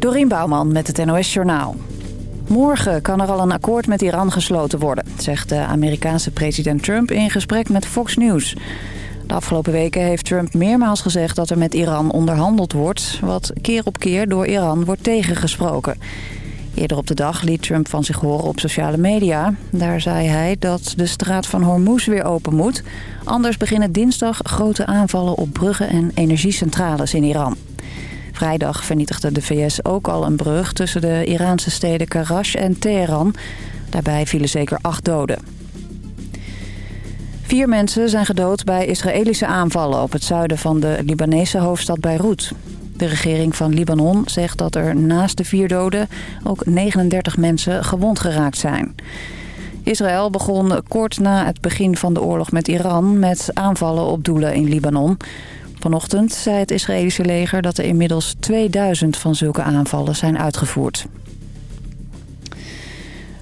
Dorien Bouwman met het NOS Journaal. Morgen kan er al een akkoord met Iran gesloten worden... zegt de Amerikaanse president Trump in gesprek met Fox News. De afgelopen weken heeft Trump meermaals gezegd dat er met Iran onderhandeld wordt... wat keer op keer door Iran wordt tegengesproken. Eerder op de dag liet Trump van zich horen op sociale media. Daar zei hij dat de straat van Hormuz weer open moet. Anders beginnen dinsdag grote aanvallen op bruggen en energiecentrales in Iran. Vrijdag vernietigde de VS ook al een brug tussen de Iraanse steden Karash en Teheran. Daarbij vielen zeker acht doden. Vier mensen zijn gedood bij Israëlische aanvallen op het zuiden van de Libanese hoofdstad Beirut. De regering van Libanon zegt dat er naast de vier doden ook 39 mensen gewond geraakt zijn. Israël begon kort na het begin van de oorlog met Iran met aanvallen op doelen in Libanon. Vanochtend zei het Israëlische leger dat er inmiddels 2000 van zulke aanvallen zijn uitgevoerd.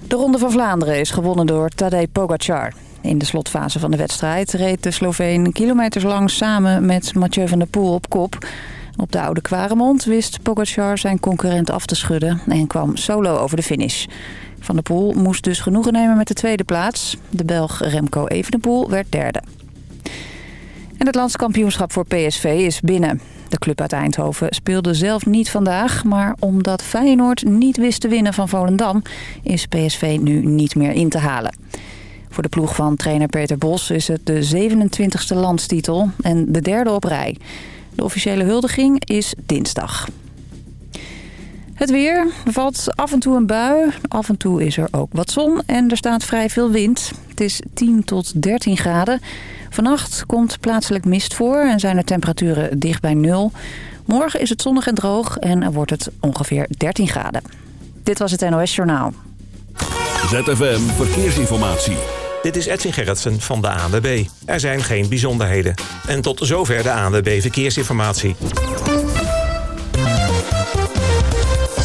De Ronde van Vlaanderen is gewonnen door Tadej Pogacar. In de slotfase van de wedstrijd reed de Sloveen kilometers lang samen met Mathieu van der Poel op kop. Op de Oude Kwaremond wist Pogacar zijn concurrent af te schudden en kwam solo over de finish. Van der Poel moest dus genoegen nemen met de tweede plaats. De Belg Remco Evenepoel werd derde. En het landskampioenschap voor PSV is binnen. De club uit Eindhoven speelde zelf niet vandaag... maar omdat Feyenoord niet wist te winnen van Volendam... is PSV nu niet meer in te halen. Voor de ploeg van trainer Peter Bos is het de 27e landstitel en de derde op rij. De officiële huldiging is dinsdag. Het weer. Er valt af en toe een bui. Af en toe is er ook wat zon en er staat vrij veel wind. Het is 10 tot 13 graden. Vannacht komt plaatselijk mist voor en zijn de temperaturen dicht bij nul. Morgen is het zonnig en droog en wordt het ongeveer 13 graden. Dit was het NOS Journaal. ZFM Verkeersinformatie. Dit is Edwin Gerritsen van de ANWB. Er zijn geen bijzonderheden. En tot zover de ANWB Verkeersinformatie.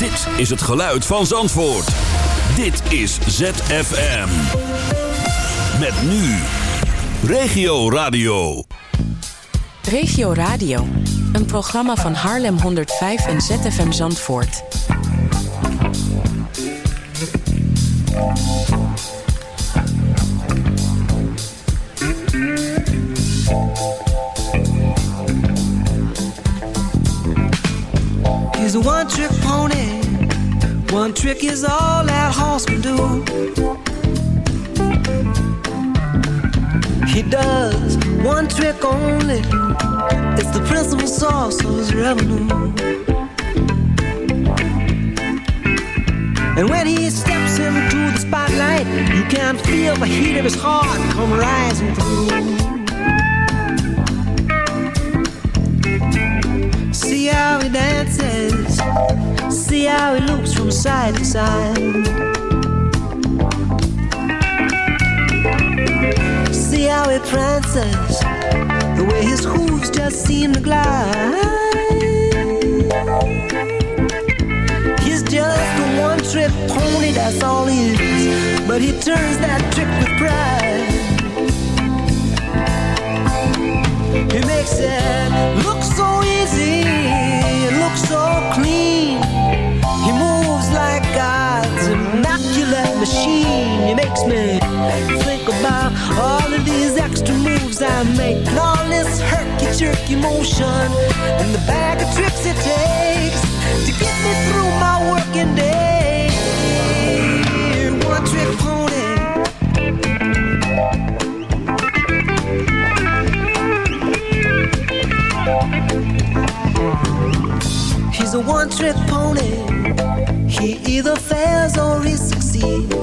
Dit is het geluid van Zandvoort. Dit is ZFM. Met nu. Regio Radio. Regio Radio. Een programma van Haarlem 105 en ZFM Zandvoort. He's a one-trick pony. One trick is all that horse can do. He does one trick only. It's the principal source of his revenue. And when he steps into the spotlight, you can feel the heat of his heart come rising through. How he dances, see how he looks from side to side. See how he prances, the way his hooves just seem to glide. He's just a one trick pony, that's all he is. But he turns that trick with pride. He makes it look so machine. He makes me think about all of these extra moves I make, and all this herky jerky motion, and the bag of tricks it takes to get me through my working day. One trick pony. He's a one trick pony. He either fails or he succeeds.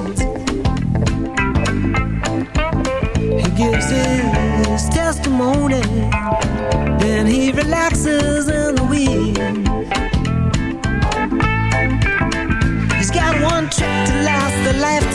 His testimony. Then he relaxes in the wind. He's got one trick to last a life.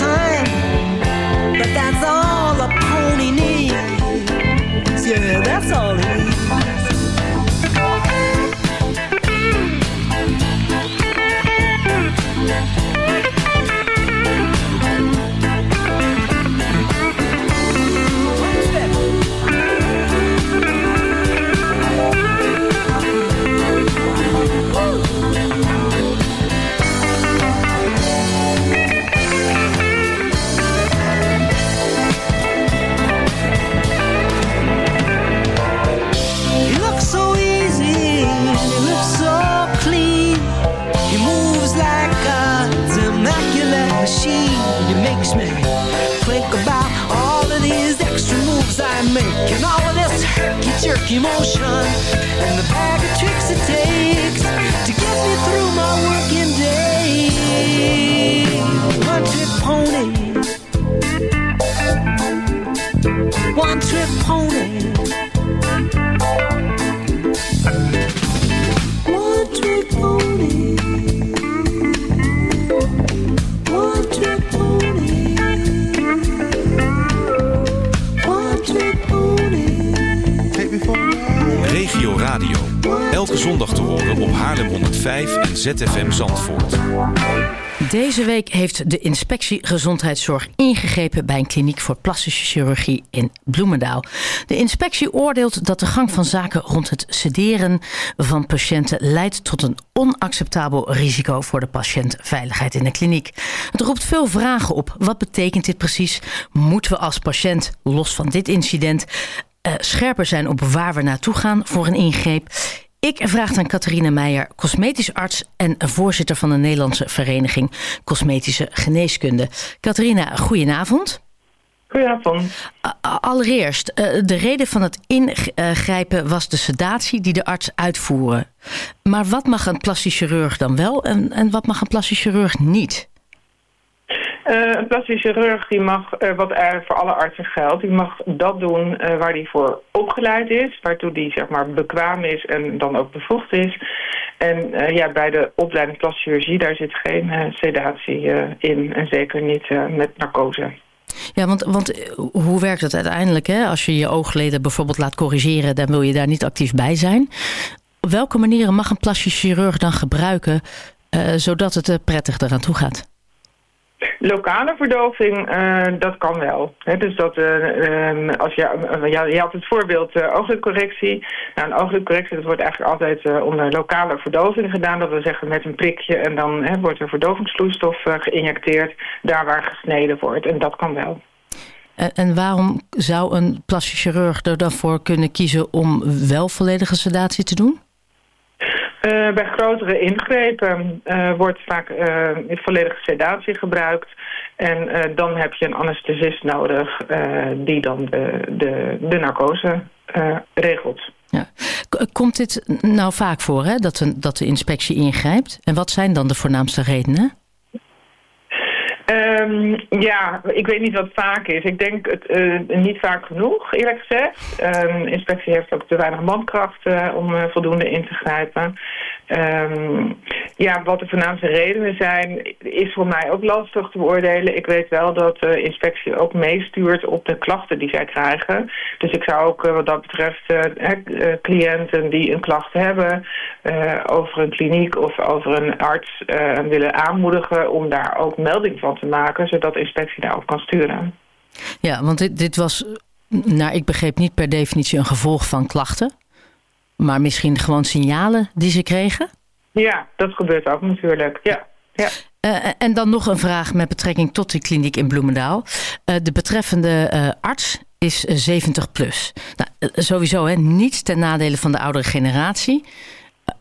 Radio. Elke zondag te horen op Haarlem 105 en ZFM Zandvoort. Deze week heeft de inspectie gezondheidszorg ingegrepen bij een kliniek voor plastische chirurgie in Bloemendaal. De inspectie oordeelt dat de gang van zaken rond het sederen van patiënten leidt tot een onacceptabel risico voor de patiëntveiligheid in de kliniek. Het roept veel vragen op. Wat betekent dit precies? Moeten we als patiënt, los van dit incident, eh, scherper zijn op waar we naartoe gaan voor een ingreep? Ik vraag aan Catharina Meijer, cosmetisch arts en voorzitter van de Nederlandse Vereniging Cosmetische Geneeskunde. Catharina, goedenavond. Goedenavond. Allereerst, eh, de reden van het ingrijpen was de sedatie die de arts uitvoerde. Maar wat mag een plastisch chirurg dan wel en, en wat mag een plastisch chirurg niet? Eh, een plastisch chirurg die mag, eh, wat voor alle artsen geldt, die mag dat doen eh, waar hij voor opgeleid is, waartoe die zeg maar bekwaam is en dan ook bevoegd is. En ja, bij de opleiding plastische chirurgie, daar zit geen sedatie in en zeker niet met narcose. Ja, want, want hoe werkt het uiteindelijk? Hè? Als je je oogleden bijvoorbeeld laat corrigeren, dan wil je daar niet actief bij zijn. Op welke manieren mag een plastisch chirurg dan gebruiken, zodat het er prettig eraan toe gaat? Lokale verdoving, eh, dat kan wel. Dus dat, eh, ehm, als je, eh, je had het voorbeeld uh, ooglidcorrectie. Nou, een ooglidcorrectie dat wordt eigenlijk altijd onder lokale verdoving gedaan. Dat wil zeggen met een prikje en dan wordt er verdovingsvloeistof geïnjecteerd. Daar waar gesneden wordt. En dat kan wel. En, en waarom zou een plastisch chirurg er dan voor kunnen kiezen om wel volledige sedatie te doen? Eh, bij grotere ingrepen eh, wordt vaak uh, volledige sedatie gebruikt. En dan heb je een anesthesist nodig die dan de, de, de narcose regelt. Ja. Komt dit nou vaak voor, hè, dat, de, dat de inspectie ingrijpt? En wat zijn dan de voornaamste redenen? Um, ja, ik weet niet wat vaak is. Ik denk het uh, niet vaak genoeg, eerlijk gezegd. De inspectie heeft ook te weinig mankracht uh, om uh, voldoende in te grijpen. Um, ja, wat de voornaamste redenen zijn, is voor mij ook lastig te beoordelen. Ik weet wel dat de inspectie ook meestuurt op de klachten die zij krijgen. Dus ik zou ook wat dat betreft cliënten die een klacht hebben over een kliniek of over een arts willen aanmoedigen om daar ook melding van te maken, zodat de inspectie daarop kan sturen. Ja, want dit, dit was, nou ik begreep niet per definitie een gevolg van klachten, maar misschien gewoon signalen die ze kregen? Ja, dat gebeurt ook natuurlijk, ja. ja. Uh, en dan nog een vraag met betrekking tot die kliniek in Bloemendaal. Uh, de betreffende uh, arts is 70 plus. Nou, sowieso hè, niets ten nadele van de oudere generatie.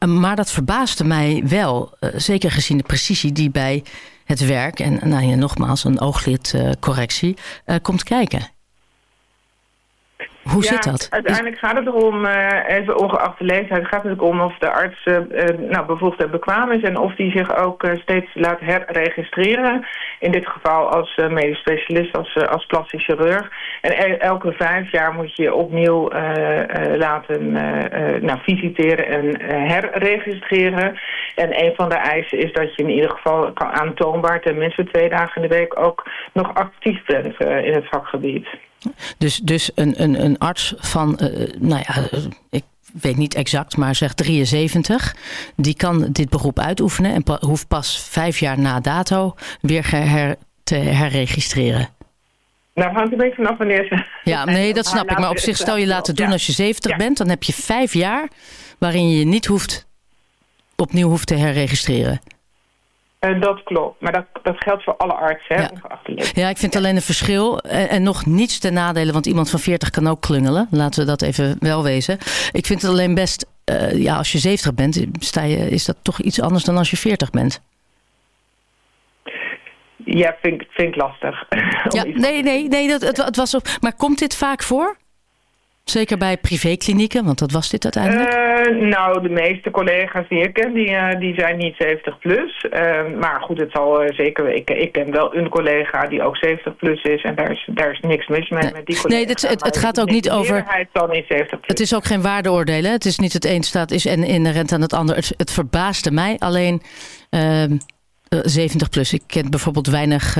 maar dat verbaasde mij wel, zeker gezien de precisie die bij het werk en nou ja, nogmaals een ooglidcorrectie komt kijken. Hoe ja, zit dat? Uiteindelijk gaat het erom, uh, even ongeacht de leeftijd, het gaat natuurlijk om of de arts uh, nou, bevoegd en bekwaam is en of die zich ook uh, steeds laat herregistreren. In dit geval als medisch specialist, als, als plastisch chirurg. En elke vijf jaar moet je opnieuw laten nou, visiteren en herregistreren. En een van de eisen is dat je in ieder geval kan aantoonbaar tenminste twee dagen in de week ook nog actief bent in het vakgebied. Dus, dus een, een, een arts van, uh, nou ja, uh, ik weet niet exact, maar zeg 73, die kan dit beroep uitoefenen en pa hoeft pas vijf jaar na dato weer her te herregistreren. Nou, hangt een beetje vanaf wanneer ze... Ja, nee, dat snap ik. Maar op zich stel je laten doen als je 70 ja. bent, dan heb je vijf jaar waarin je je niet hoeft, opnieuw hoeft te herregistreren. Uh, dat klopt, maar dat, dat geldt voor alle artsen. Hè, ja. ja, ik vind alleen een verschil. En, en, nog niets ten nadele, want iemand van 40 kan ook klungelen. Laten we dat even wel wezen. Ik vind het alleen best, uh, ja, als je 70 bent, sta je, is dat toch iets anders dan als je 40 bent. Ja, vind, vind ik lastig. Ja, nee, nee, nee dat, het, het was op. Maar komt dit vaak voor? Zeker bij privéklinieken, want dat was dit uiteindelijk? Uh, nou, de meeste collega's die ik ken, die, uh, die zijn niet 70 plus. Uh, maar goed, het zal zeker... Ik, ik ken wel een collega die ook 70 plus is. En daar is, daar is niks mis mee nee. met die collega. Nee, het, het, het gaat ook niet over... niet 70 plus. Het is ook geen waardeoordelen. Het is niet het een staat is en inherent aan het ander. Het, het verbaasde mij alleen 70 plus. Ik ken bijvoorbeeld weinig...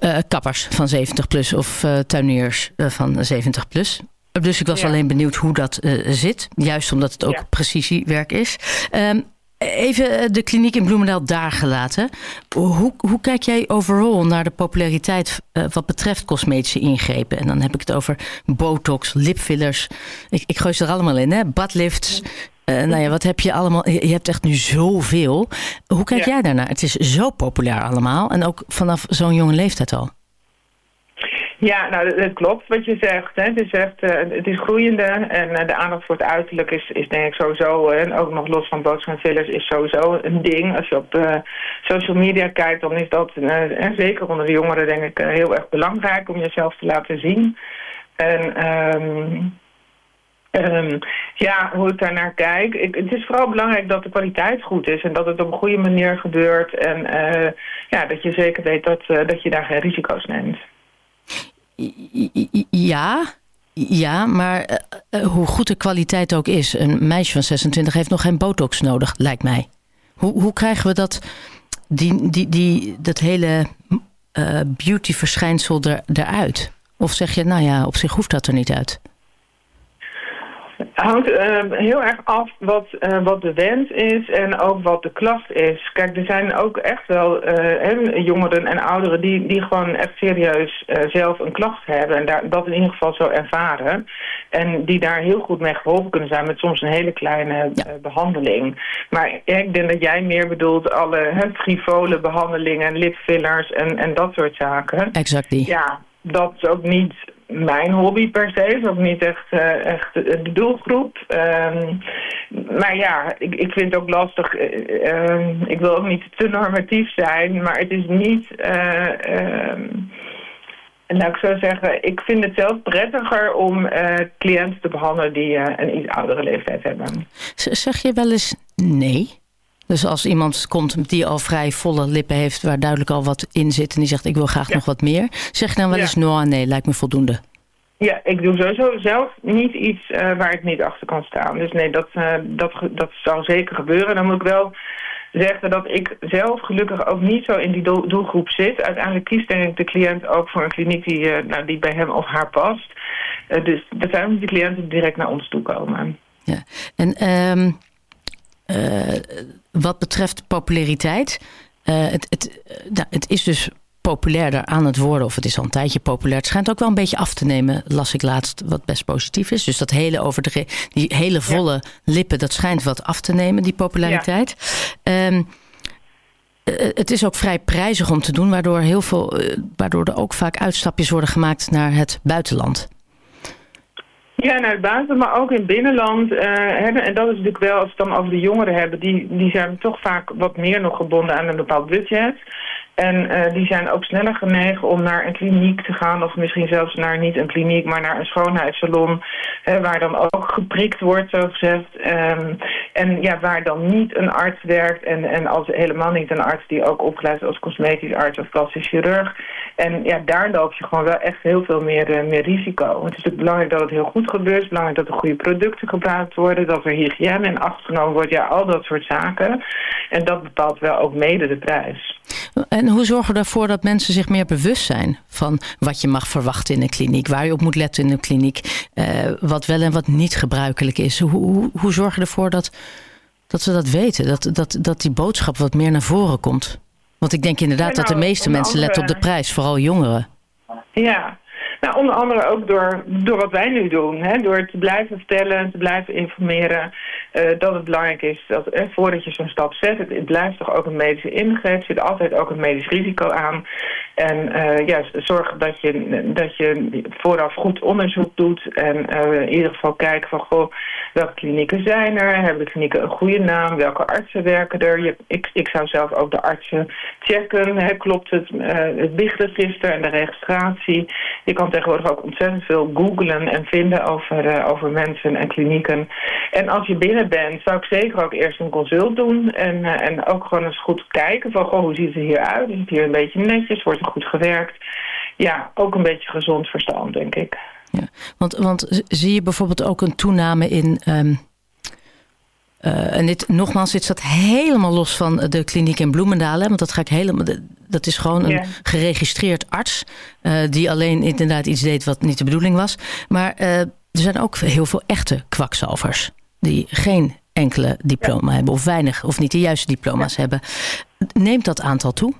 Uh, kappers van 70 plus of uh, tuiniers uh, van 70 plus. Dus ik was ja. alleen benieuwd hoe dat zit. Juist omdat het ook ja. precisiewerk is. Um, even de kliniek in Bloemendaal daar gelaten. Hoe, hoe kijk jij overal naar de populariteit wat betreft cosmetische ingrepen? En dan heb ik het over botox, lipfillers. Ik, ik gooi ze er allemaal in, hè? Badlifts, uh, nou ja, wat heb je allemaal? Je hebt echt nu zoveel. Hoe kijk ja. jij daarnaar? Het is zo populair allemaal. En ook vanaf zo'n jonge leeftijd al. Ja, nou, het klopt wat je zegt. Hè. Het is echt, uh, het is groeiende en uh, de aandacht voor het uiterlijk is, is denk ik sowieso, en ook nog los van boodschap fillers, is sowieso een ding. Als je op uh, social media kijkt, dan is dat zeker onder de jongeren denk ik heel erg belangrijk om jezelf te laten zien. En um, ja, hoe ik daar naar kijk. Ik, het is vooral belangrijk dat de kwaliteit goed is en dat het op een goede manier gebeurt. En ja, dat je zeker weet dat, dat je daar geen risico's neemt. Ja, ja maar uh, hoe goed de kwaliteit ook is. Een meisje van 26 heeft nog geen botox nodig, lijkt mij. Hoe, hoe krijgen we dat, die, die, die, dat hele beauty-verschijnsel er, eruit? Of zeg je, nou ja, op zich hoeft dat er niet uit? Hangt uh, heel erg af wat, uh, wat de wens is en ook wat de klacht is. Kijk, er zijn ook echt wel uh, jongeren en ouderen die, die gewoon echt serieus zelf een klacht hebben. En daar, dat in ieder geval zo ervaren. En die daar heel goed mee geholpen kunnen zijn met soms een hele kleine ja. behandeling. Maar ik denk dat jij meer bedoelt alle frivole behandelingen, lipfillers en, en dat soort zaken. Exact die. Ja, dat is ook niet mijn hobby per se. is ook niet echt, uh, echt de doelgroep. Um, maar ja, ik, ik vind het ook lastig. Uh, uh, ik wil ook niet te normatief zijn, maar het is niet... Um, nou, ik zou zeggen, ik vind het zelf prettiger om cliënten te behandelen die een iets oudere leeftijd hebben. Zeg je wel eens nee? Dus als iemand komt die al vrij volle lippen heeft... waar duidelijk al wat in zit en die zegt ik wil graag ja. nog wat meer... zeg je dan wel eens no, nee, lijkt me voldoende? Ja, ik doe sowieso zelf niet iets uh, waar ik niet achter kan staan. Dus nee, dat, uh, dat, dat zal zeker gebeuren. Dan moet ik wel zeggen dat ik zelf gelukkig ook niet zo in die doel, doelgroep zit. Uiteindelijk kiest denk ik de cliënt ook voor een kliniek die, uh, nou, die bij hem of haar past. dus dat zijn de cliënten die direct naar ons toe komen. Ja, en... Um... Wat betreft populariteit. Uh, het, het, uh, het is dus populairder aan het worden, of het is al een tijdje populair. Het schijnt ook wel een beetje af te nemen, las ik laatst, wat best positief is. Dus dat hele over de, die hele volle ja. lippen, dat schijnt wat af te nemen, die populariteit. Ja. Um, het is ook vrij prijzig om te doen, waardoor, heel veel, waardoor er ook vaak uitstapjes worden gemaakt naar het buitenland. Ja, naar het buiten, maar ook in het binnenland. Uh, hebben, en dat is natuurlijk wel, als we het dan over de jongeren hebben... Die, die zijn toch vaak wat meer nog gebonden aan een bepaald budget. En uh, die zijn ook sneller genegen om naar een kliniek te gaan... of misschien zelfs naar niet een kliniek, maar naar een schoonheidssalon... Hè, waar dan ook geprikt wordt, zo gezegd. Um, en ja, waar dan niet een arts werkt... en, en als helemaal niet een arts die ook opgeleid is als cosmetisch arts of plastisch chirurg. En ja, daar loop je gewoon wel echt heel veel meer, uh, meer risico. Het is natuurlijk belangrijk dat het heel goed gebeurt. Belangrijk dat er goede producten gebruikt worden... dat er hygiëne in acht genomen wordt. Ja, al dat soort zaken. En dat bepaalt wel ook mede de prijs. En hoe zorgen we ervoor dat mensen zich meer bewust zijn van wat je mag verwachten in een kliniek, waar je op moet letten in een kliniek, uh, wat wel en wat niet gebruikelijk is? Hoe, hoe, hoe zorg je ervoor dat, dat ze dat weten, dat, dat, dat die boodschap wat meer naar voren komt? Want ik denk inderdaad nou, dat de meeste mensen andere... letten op de prijs, vooral jongeren. Ja, nou, onder andere ook door, door wat wij nu doen. Hè? Door te blijven vertellen en te blijven informeren uh, dat het belangrijk is dat eh, voordat je zo'n stap zet, het, het, blijft toch ook een medische ingreep, zit altijd ook een medisch risico aan. En uh, ja, zorg dat je, dat je vooraf goed onderzoek doet. En uh, in ieder geval kijken van, goh, welke klinieken zijn er? Hebben de klinieken een goede naam? Welke artsen werken er? Je, ik, ik zou zelf ook de artsen checken. Hè, klopt het, uh, het en de registratie? Je kan tegenwoordig ook ontzettend veel googlen en vinden over, over mensen en klinieken. En als je binnen bent, zou ik zeker ook eerst een consult doen. En, en ook gewoon eens goed kijken van, goh, hoe ziet het hier uit? Is het hier een beetje netjes? Wordt goed gewerkt? Ja, ook een beetje gezond verstand, denk ik. Ja, want, want zie je bijvoorbeeld ook een toename in... Um, uh, en dit, nogmaals, dit staat helemaal los van de kliniek in Bloemendaal. Hè, want dat, ga ik helemaal, dat is gewoon een geregistreerd arts... Uh, die alleen inderdaad iets deed wat niet de bedoeling was. Maar uh, er zijn ook heel veel echte kwakzalvers... die geen enkele diploma ja. hebben of weinig... of niet de juiste diploma's ja. hebben. Neemt dat aantal toe?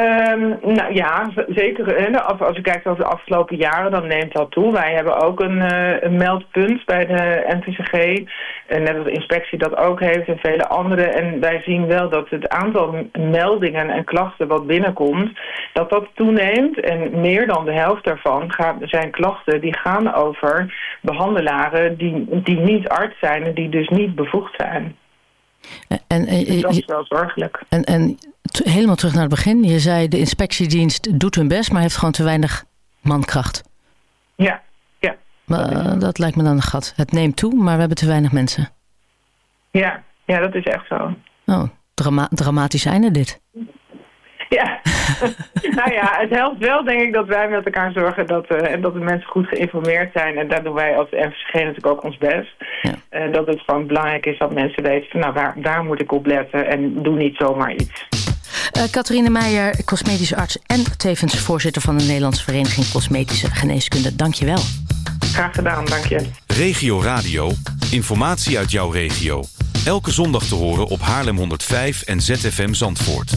Um, nou ja, zeker. Als, als je kijkt over de afgelopen jaren, dan neemt dat toe. Wij hebben ook een, uh, een meldpunt bij de NTCG. En net als de inspectie dat ook heeft en vele anderen. En wij zien wel dat het aantal meldingen en klachten wat binnenkomt, dat dat toeneemt. En meer dan de helft daarvan gaat, zijn klachten die gaan over behandelaren die, die niet arts zijn en die dus niet bevoegd zijn. En, en, dus dat is wel zorgelijk. En, en helemaal terug naar het begin. Je zei de inspectiedienst doet hun best, maar heeft gewoon te weinig mankracht. Ja, ja. Maar, dat, dat lijkt me dan een gat. Het neemt toe, maar we hebben te weinig mensen. Ja, ja dat is echt zo. Oh, drama dramatisch einde dit. Ja, nou ja, het helpt wel denk ik dat wij met elkaar zorgen dat, uh, dat de mensen goed geïnformeerd zijn. En daar doen wij als FCG natuurlijk ook ons best. Ja. Uh, dat het gewoon belangrijk is dat mensen weten van nou waar, waar moet ik op letten en doe niet zomaar iets. Uh, Catharine Meijer, cosmetische arts en tevens voorzitter van de Nederlandse Vereniging Cosmetische Geneeskunde. Dank je wel. Graag gedaan, dank je. Regio Radio, informatie uit jouw regio. Elke zondag te horen op Haarlem 105 en ZFM Zandvoort.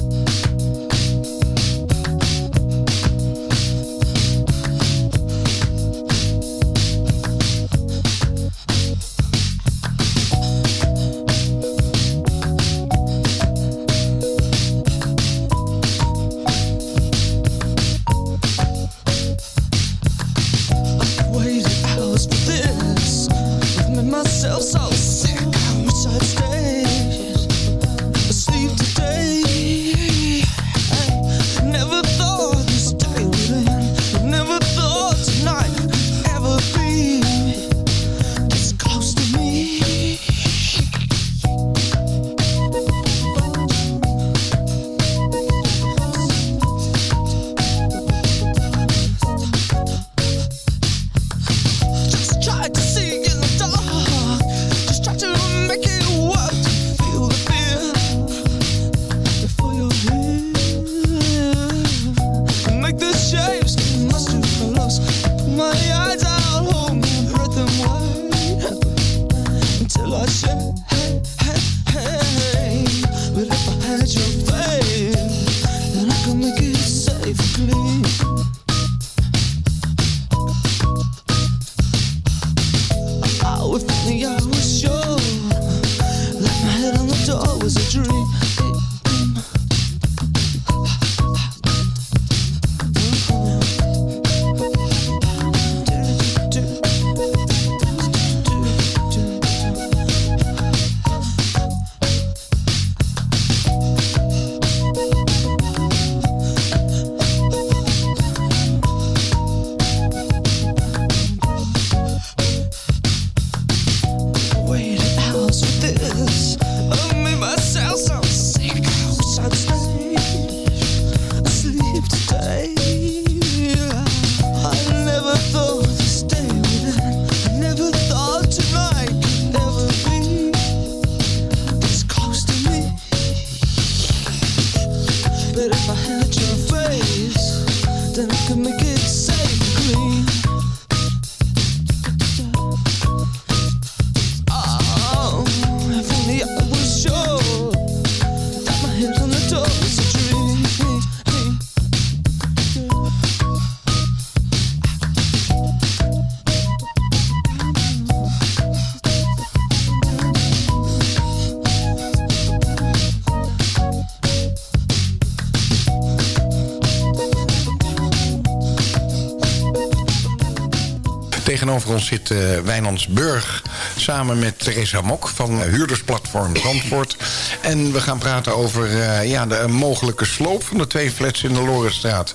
Tegenover ons zit uh, Wijnands Burg... samen met Theresa Mok van huurdersplatform Zandvoort. En we gaan praten over uh, ja, de mogelijke sloop van de twee flats in de Lorenstraat.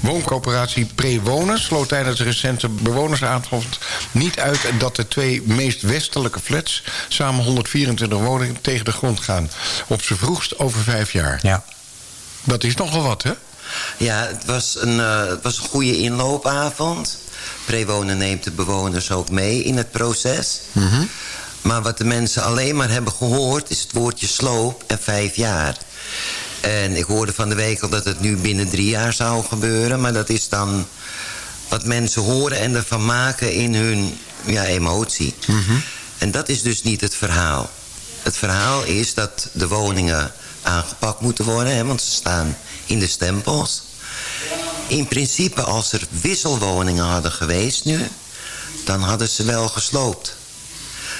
Wooncoöperatie Prewonen sloot tijdens de recente bewonersavond niet uit... dat de twee meest westelijke flats samen 124 woningen tegen de grond gaan. Op z'n vroegst over vijf jaar. Ja. Dat is nogal wat, hè? Ja, het was een, uh, het was een goede inloopavond. Prewonen neemt de bewoners ook mee in het proces. Mm -hmm. Maar wat de mensen alleen maar hebben gehoord... is het woordje sloop en vijf jaar. En ik hoorde van de week al dat het nu binnen drie jaar zou gebeuren. Maar dat is dan wat mensen horen en ervan maken in hun ja, emotie. Mm -hmm. En dat is dus niet het verhaal. Het verhaal is dat de woningen aangepakt moeten worden. Hè, want ze staan in de stempels. In principe, als er wisselwoningen hadden geweest nu... dan hadden ze wel gesloopt.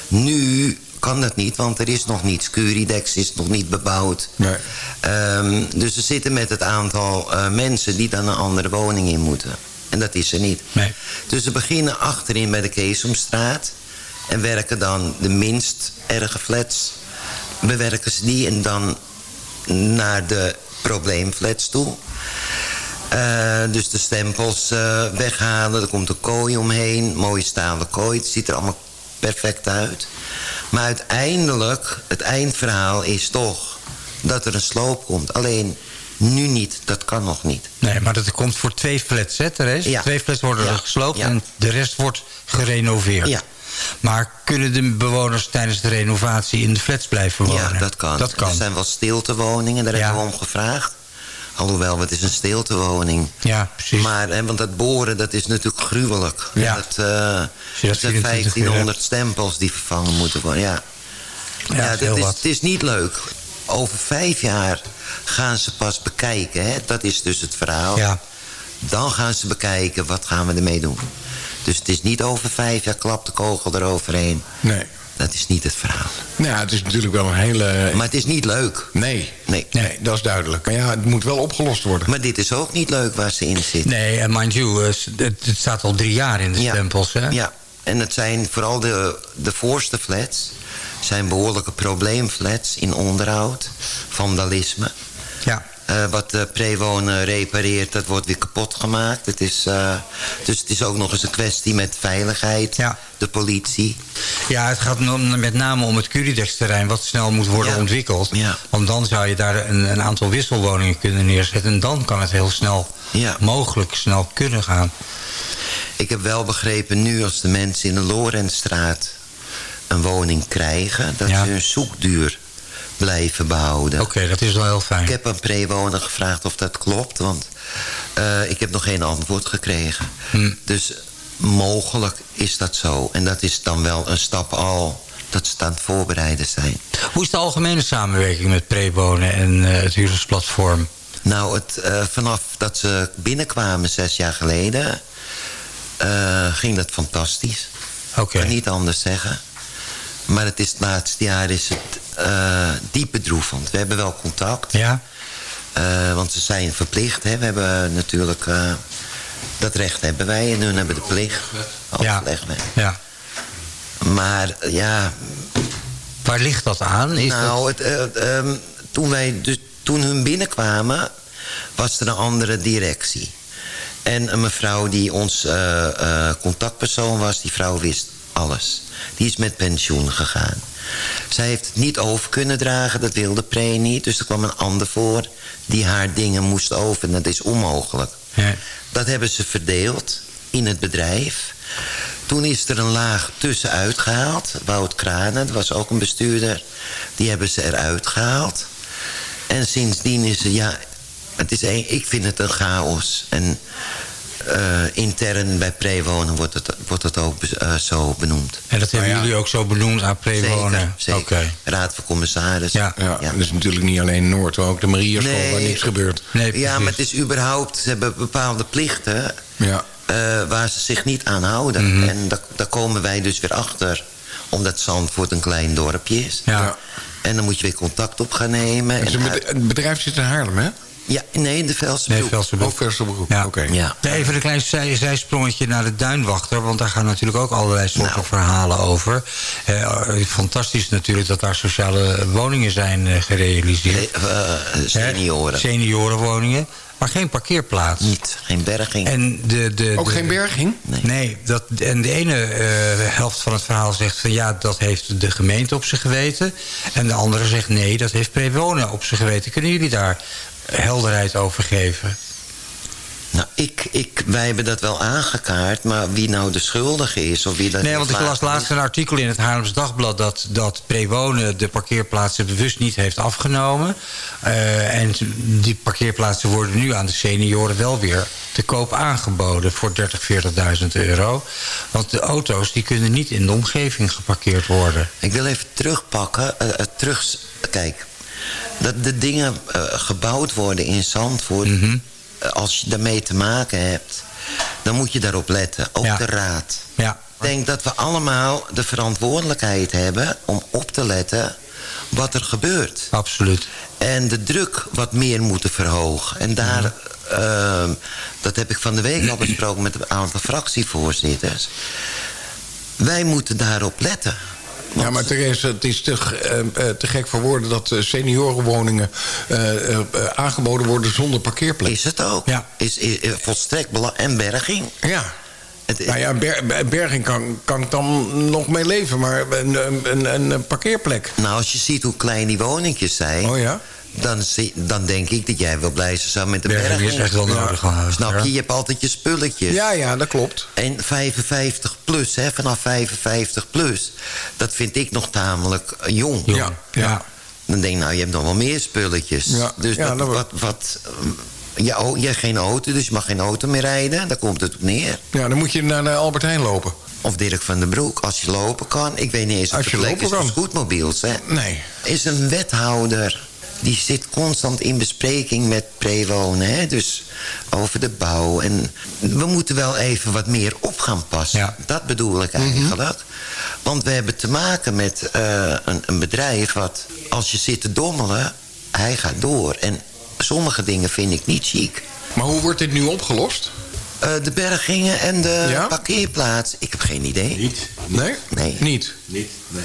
Nu kan dat niet, want er is nog niets. Curidex is nog niet bebouwd. Nee. Um, dus ze zitten met het aantal uh, mensen die dan een andere woning in moeten. En dat is er niet. Nee. Dus ze beginnen achterin bij de Keesomstraat... en werken dan de minst erge flats... bewerken ze die en dan naar de probleemflats toe. Uh, dus de stempels uh, weghalen. Er komt een kooi omheen. Mooie stalen kooi. Het ziet er allemaal perfect uit. Maar uiteindelijk, het eindverhaal is toch dat er een sloop komt. Alleen nu niet, dat kan nog niet. Nee, maar dat komt voor twee flats, hè, Therese? Ja. Twee flats worden ja. gesloopt ja. en de rest wordt gerenoveerd. Ja. Maar kunnen de bewoners tijdens de renovatie in de flats blijven wonen? Ja, dat kan. Dat kan. Er zijn wel stiltewoningen, daar hebben we om gevraagd. Alhoewel, het is een stiltewoning. Ja, precies. Maar, hè, want dat boren, dat is natuurlijk gruwelijk. Ja. Dat, uh, je dat zijn 24 uur 1500 stempels die vervangen moeten worden. Ja, Ja, ja, dat is is, het is niet leuk. Over vijf jaar gaan ze pas bekijken. Hè? Dat is dus het verhaal. Ja. Dan gaan ze bekijken, wat gaan we ermee doen. Dus het is niet over vijf jaar klap de kogel eroverheen. Nee. Dat is niet het verhaal. Nou ja, het is natuurlijk wel een hele... Maar het is niet leuk. Nee. Nee. Nee, dat is duidelijk. Maar ja, het moet wel opgelost worden. Maar dit is ook niet leuk waar ze in zitten. Nee, en mind you, eh, het staat al drie jaar in de Ja. stempels, hè? Ja, en het zijn vooral de, de voorste flats... zijn behoorlijke probleemflats in onderhoud, vandalisme. Ja. Eh, wat de prewonen repareert, dat wordt weer kapot gemaakt. Het is, eh, dus het is ook nog eens een kwestie met veiligheid, Ja. de politie. Ja, het gaat met name om het Curidex-terrein... wat snel moet worden Ja. ontwikkeld. Ja. Want dan zou je daar een, een aantal wisselwoningen kunnen neerzetten... en dan kan het heel snel, Ja. mogelijk snel kunnen gaan. Ik heb wel begrepen nu als de mensen in de Lorentstraat een woning krijgen... dat ze hun zoekduur blijven behouden. Oké, dat is wel heel fijn. Ik heb een prewoner gevraagd of dat klopt, want eh, ik heb nog geen antwoord gekregen. Hm. Dus mogelijk is dat zo. En dat is dan wel een stap al dat ze aan het voorbereiden zijn. Hoe is de algemene samenwerking met prewonen en eh, het huurdersplatform? Nou, het, eh, vanaf dat ze binnenkwamen zes jaar geleden... ging dat fantastisch. Oké. Ik kan niet anders zeggen. Maar het is, het laatste jaar is het eh diep bedroevend. We hebben wel contact. Ja? Eh, want ze zijn verplicht. Hè. We hebben natuurlijk... eh, dat recht hebben wij en hun hebben de plicht. Ja. Ja. Maar ja, Waar ligt dat aan? Is nou, het, eh, ehm, toen, wij, dus, toen hun binnenkwamen, was er een andere directie. En een mevrouw die ons contactpersoon was, die vrouw wist alles. Die is met pensioen gegaan. Zij heeft het niet over kunnen dragen, dat wilde Pre niet. Dus er kwam een ander voor die haar dingen moest over. En dat is onmogelijk. dat... Ja. Dat hebben ze verdeeld in het bedrijf. Toen is er een laag tussenuit gehaald. Wout Kranen, dat was ook een bestuurder. Die hebben ze eruit gehaald. En sindsdien is het, ja... Het is een, ik vind het een chaos. En eh, intern bij prewonen wordt het, wordt het ook eh, zo benoemd. En dat hebben Nou ja. jullie ook zo benoemd aan prewonen? Zeker, zeker. Oké. Raad van commissaris. Ja. Ja, dat is natuurlijk niet alleen Noord, maar ook de Marierschool Nee. waar niks gebeurt. Nee, Ja, maar het is überhaupt... Ze hebben bepaalde plichten... Ja. eh, waar ze zich niet aan houden. Mhm. En da- daar komen wij dus weer achter. Omdat Zandvoort een klein dorpje is. Ja. En dan moet je weer contact op gaan nemen. Is En het bedrijf zit in Haarlem, hè? Ja, nee, de Velsenbroek. Nee, Velsenbroek. Oh, Velsenbroek, Ja. oké. Ja. Ja, Even een klein zij, zijsprongetje naar de Duinwachter... want daar gaan natuurlijk ook allerlei soorten Nou. verhalen over. Eh, fantastisch natuurlijk dat daar sociale woningen zijn eh, gerealiseerd. Eh, eh, senioren. Hè? Seniorenwoningen, maar geen parkeerplaats. Niet, geen berging. En de, de, Ook de- geen berging? Nee, dat, en de ene eh, helft van het verhaal zegt van ja, dat heeft de gemeente op zijn geweten. En de andere zegt nee, dat heeft Prewonen op zijn geweten. Kunnen jullie daar helderheid over geven? Nou, ik, ik, wij hebben dat wel aangekaart, maar wie nou de schuldige is of wie dat Nee, want ik las laatst een artikel in het Haarlems Dagblad... dat, dat Prewonen de parkeerplaatsen bewust niet heeft afgenomen. Eh, en die parkeerplaatsen worden nu aan de senioren wel weer te koop aangeboden... voor 30.000, 40.000 euro. Want de auto's die kunnen niet in de omgeving geparkeerd worden. Ik wil even terugpakken. eh, terug, kijk, dat de dingen eh, gebouwd worden in Zandvoort... Mhm. eh, als je daarmee te maken hebt, dan moet je daarop letten. Ook Ja. de raad. Ja. Ik denk dat we allemaal de verantwoordelijkheid hebben... om op te letten wat er gebeurt. Absoluut. En de druk wat meer moeten verhogen. En daar, ehm, dat heb ik van de week al besproken met een aantal fractievoorzitters. Wij moeten daarop letten. Ja, maar Therese, het is te, eh, eh, te gek voor woorden dat eh, seniorenwoningen aangeboden worden zonder parkeerplek. Is het ook. Ja. Is, is, is volstrekt belangrijk. En berging. Ja. Het, Nou ja, ber- berging kan, kan ik dan nog mee leven, maar een, een, een, een parkeerplek. Nou, als je ziet hoe klein die woningjes zijn... Oh ja? Dan, dan denk ik dat jij wel blij zou zijn met de Berging berging. is echt wel nodig. Ja. Snap je? Je hebt altijd je spulletjes. Ja, ja, dat klopt. En 55 plus, hè, vanaf 55 plus, dat vind ik nog tamelijk jong. Ja, ja. Dan denk ik, nou, je hebt nog wel meer spulletjes. Ja, Dus ja, wat, dat wat, wat, ja, oh, je hebt geen auto, dus je mag geen auto meer rijden. Daar komt het op neer. Ja, dan moet je naar Albert Heijn lopen. Of Dirk van den Broek, als je lopen kan. Ik weet niet eens of Als het je plek is voor kan. scootmobiels, hè. Nee. Is een wethouder... Die zit constant in bespreking met prewonen. Hè? Dus over de bouw. En we moeten wel even wat meer op gaan passen. Ja. Dat bedoel ik eigenlijk. Want we hebben te maken met eh, een, een bedrijf wat... als je zit te dommelen, hij gaat door. En sommige dingen vind ik niet chic. Maar hoe wordt dit nu opgelost? Eh, de bergingen en de Ja? parkeerplaats, ik heb geen idee. Niet. Nee? Nee. Niet? Niet? Nee.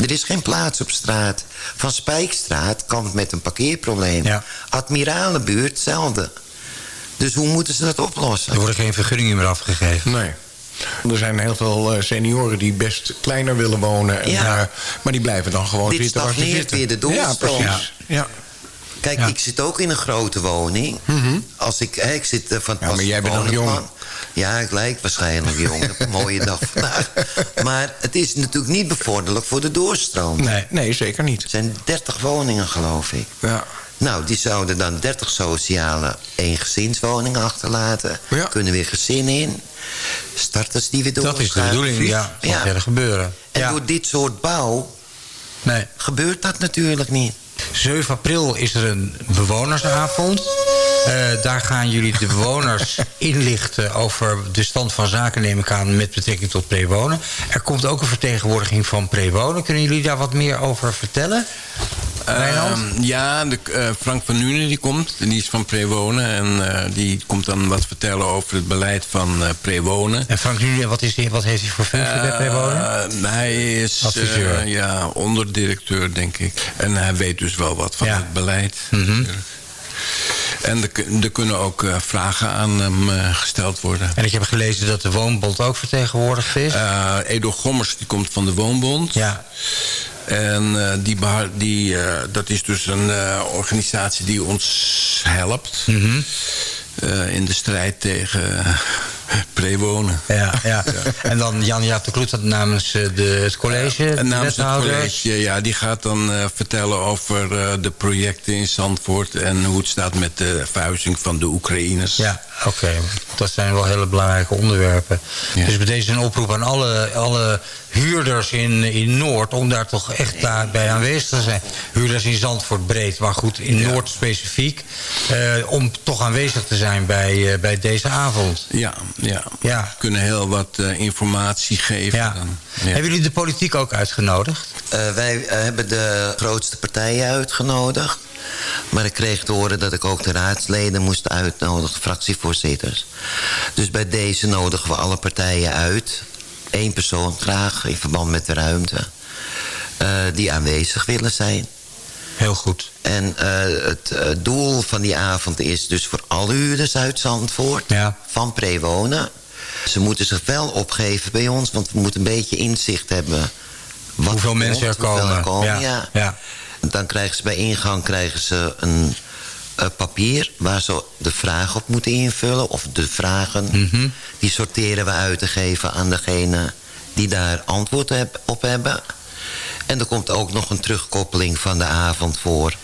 Er is geen plaats op straat. Van Spijkstraat kampt met een parkeerprobleem. Ja. Admiralenbuurt, hetzelfde. Dus hoe moeten ze dat oplossen? Er worden geen vergunningen meer afgegeven. Nee. Er zijn heel veel eh, senioren die best kleiner willen wonen. En, Ja. maar die blijven dan gewoon Dit zitten waar ze zitten. weer de Ja, doorstroom. precies. Ja. Kijk, Ja. ik zit ook in een grote woning. Als ik, hè, ik zit eh, van. Ja, maar jij bent nog jong. Ja, ik lijk waarschijnlijk jong. Ik heb een mooie dag vandaag. Maar het is natuurlijk niet bevorderlijk voor de doorstroom. Nee, nee, zeker niet. Het zijn 30 woningen, geloof ik. Ja. Nou, die zouden dan 30 sociale eengezinswoningen achterlaten. Ja. Kunnen weer gezinnen in. Starters die weer door. Dat is de bedoeling, ja. Dat Ja. gebeuren. En Ja. door dit soort bouw Nee. gebeurt dat natuurlijk niet. 7 april is er een bewonersavond. Eh, daar gaan jullie de bewoners inlichten over de stand van zaken, neem ik aan, met betrekking tot prewonen. Er komt ook een vertegenwoordiging van prewonen. Kunnen jullie daar wat meer over vertellen? Ehm, ja, de, eh, Frank van Nuenen die komt. En die is van Prewonen. En eh, die komt dan wat vertellen over het beleid van eh Prewonen. En Frank Nuenen, wat, is die, wat heeft hij voor functie bij prewonen? Hij is ja, onderdirecteur, denk ik. En hij weet dus wel wat van Ja. het beleid. Mhm. natuurlijk. En er, kun- er kunnen ook eh, vragen aan hem eh, gesteld worden. En ik heb gelezen dat de Woonbond ook vertegenwoordigd is. Eh Edo Gommers die komt van de Woonbond. ja. En die, die, dat is dus een organisatie die ons helpt... Mhm. in de strijd tegen prewonen. Ja, ja. En dan Jan-Jaap de Kloet namens eh, de, het college, En de namens het college, ja, die gaat dan eh, vertellen over eh, de projecten in Zandvoort... en hoe het staat met de verhuizing van de Oekraïners. Ja, oké. Dat zijn wel hele belangrijke onderwerpen. Ja. Dus bij deze een oproep aan alle, alle huurders in, in Noord... om daar toch echt daarbij aanwezig te zijn. Huurders in Zandvoort breed, maar goed, in Noord specifiek... eh, om toch aanwezig te zijn bij, eh, bij deze avond. Ja, ja. Ja. We kunnen heel wat eh, informatie geven. Ja. Dan. Ja. Hebben jullie de politiek ook uitgenodigd? Eh, wij hebben de grootste partijen uitgenodigd. Maar ik kreeg te horen dat ik ook de raadsleden moest uitnodigen, fractievoorzitters. Dus bij deze nodigen we alle partijen uit. Eén persoon graag, in verband met de ruimte. eh, die aanwezig willen zijn. Heel goed. En eh, het eh, doel van die avond is dus voor alle huurders uit Zandvoort... van Prewonen. Ze moeten zich wel opgeven bij ons, want we moeten een beetje inzicht hebben... Wat Hoeveel er mensen er komt, hoeveel komen. Ja. ja. Dan krijgen ze bij ingang krijgen ze een eh, papier... waar ze de vragen op moeten invullen, of de vragen. Mhm. Die sorteren we uit te geven aan degene die daar antwoord heb- op hebben. En er komt ook nog een terugkoppeling van de avond voor...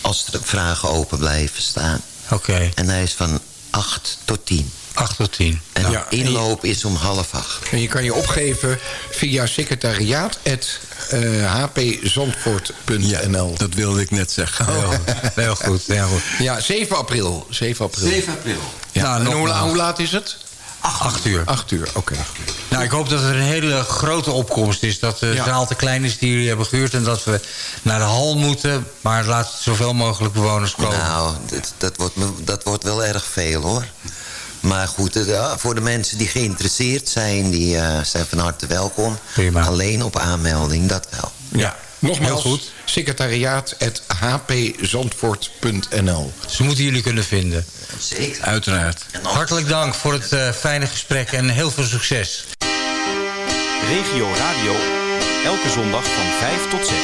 als er vragen open blijven staan. Oké. En hij is van 8 tot 10. 8 tot 10. En Ja, de inloop is om half acht. En je kan je opgeven via secretariaat.hpzandvoort.nl. dat wilde ik net zeggen. Heel, heel goed, heel goed. Ja, 7 april. 7 april. 7 april. Ja. Nou, en hoe, laat is het? 8 uur. 8 uur, oké. Nou, ik hoop dat er een hele grote opkomst is. Dat de Ja. zaal te klein is die jullie hebben gehuurd... en dat we naar de hal moeten. Maar laat zoveel mogelijk bewoners komen. Nou, dat, dat, wordt, dat wordt wel erg veel hoor. Maar goed, eh, ja, voor de mensen die geïnteresseerd zijn... die eh, zijn van harte welkom. Alleen op aanmelding, dat wel. Ja, nogmaals, Heel goed. secretariaat.hpzandvoort.nl. Ze moeten jullie kunnen vinden. Zeker. Uiteraard. Hartelijk dank voor het eh, fijne gesprek en heel veel succes. Regio Radio, elke zondag van 5 tot 6.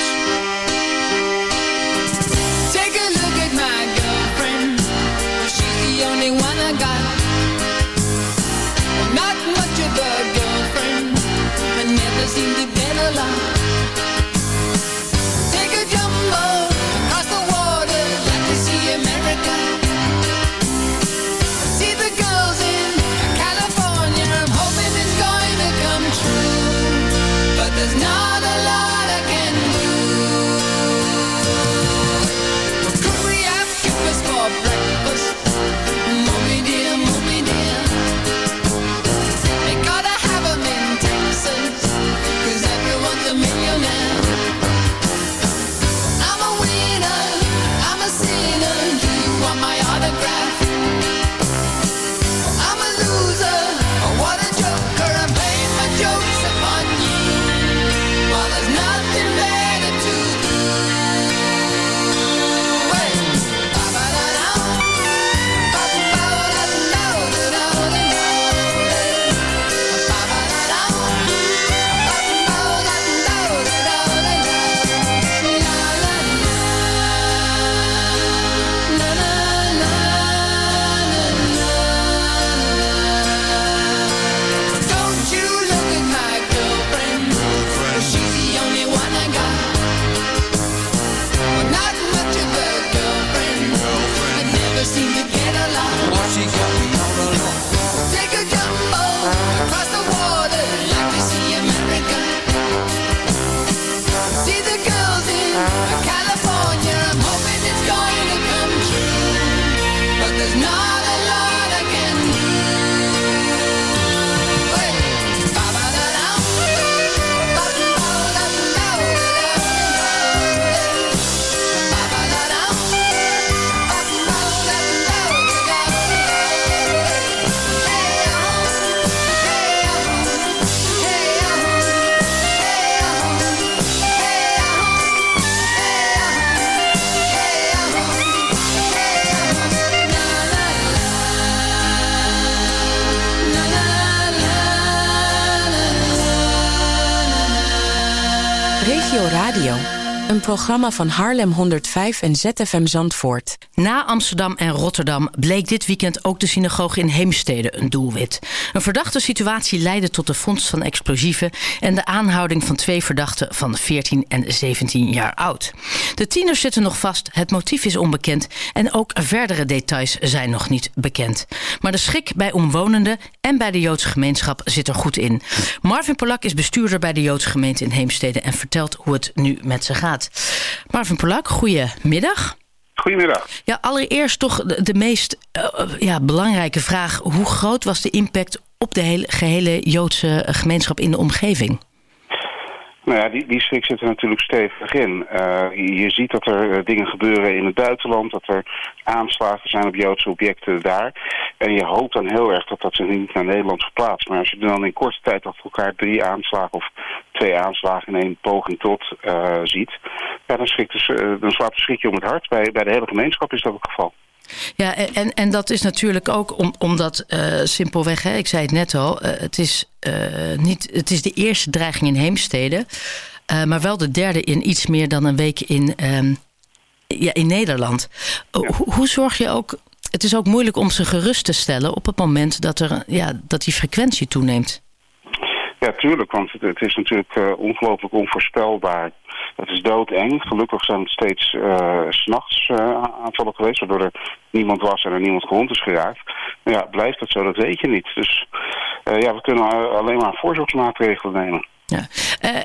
Programma van Haarlem 105 en ZFM Zandvoort. Na Amsterdam en Rotterdam bleek dit weekend ook de synagoge in Heemstede een doelwit. Een verdachte situatie leidde tot de vondst van explosieven en de aanhouding van twee verdachten van 14 en 17 jaar oud. De tieners zitten nog vast, het motief is onbekend en ook verdere details zijn nog niet bekend. Maar de schrik bij omwonenden en bij de Joodse gemeenschap zit er goed in. Marvin Polak is bestuurder bij de Joodse gemeente in Heemstede en vertelt hoe het nu met ze gaat. Marvin Polak, goedemiddag. Goedemiddag. Ja, allereerst toch de, de meest eh, ja, belangrijke vraag. Hoe groot was de impact op de hele, gehele Joodse gemeenschap in de omgeving? Nou ja, die, die schrik zit er natuurlijk stevig in. Uh, je, ziet dat er uh, dingen gebeuren in het buitenland, dat er aanslagen zijn op Joodse objecten daar. En je hoopt dan heel erg dat dat zich niet naar Nederland verplaatst. Maar als je dan in korte tijd achter elkaar drie aanslagen of twee aanslagen in één poging tot uh, ziet, ja, dan, schrikt dus, dan slaat de schrik je om het hart. Bij, bij de hele gemeenschap is dat het geval. Ja, en, en dat is natuurlijk ook om, omdat uh, simpelweg, hè, ik zei het net al, uh, het, is, uh, niet, het is de eerste dreiging in Heemstede, maar wel de derde in iets meer dan een week in, um, ja, in Nederland. Hoe, hoe zorg je ook, het is ook moeilijk om ze gerust te stellen op het moment dat, er, ja, dat die frequentie toeneemt. Ja, tuurlijk, want het, is natuurlijk uh, ongelooflijk onvoorspelbaar. Het is doodeng. Gelukkig zijn het steeds uh, s'nachts uh, aanvallen geweest, waardoor er niemand was en er niemand gewond is geraakt. Maar ja, blijft het zo, dat weet je niet. Dus ja, we kunnen alleen maar voorzorgsmaatregelen nemen. Ja.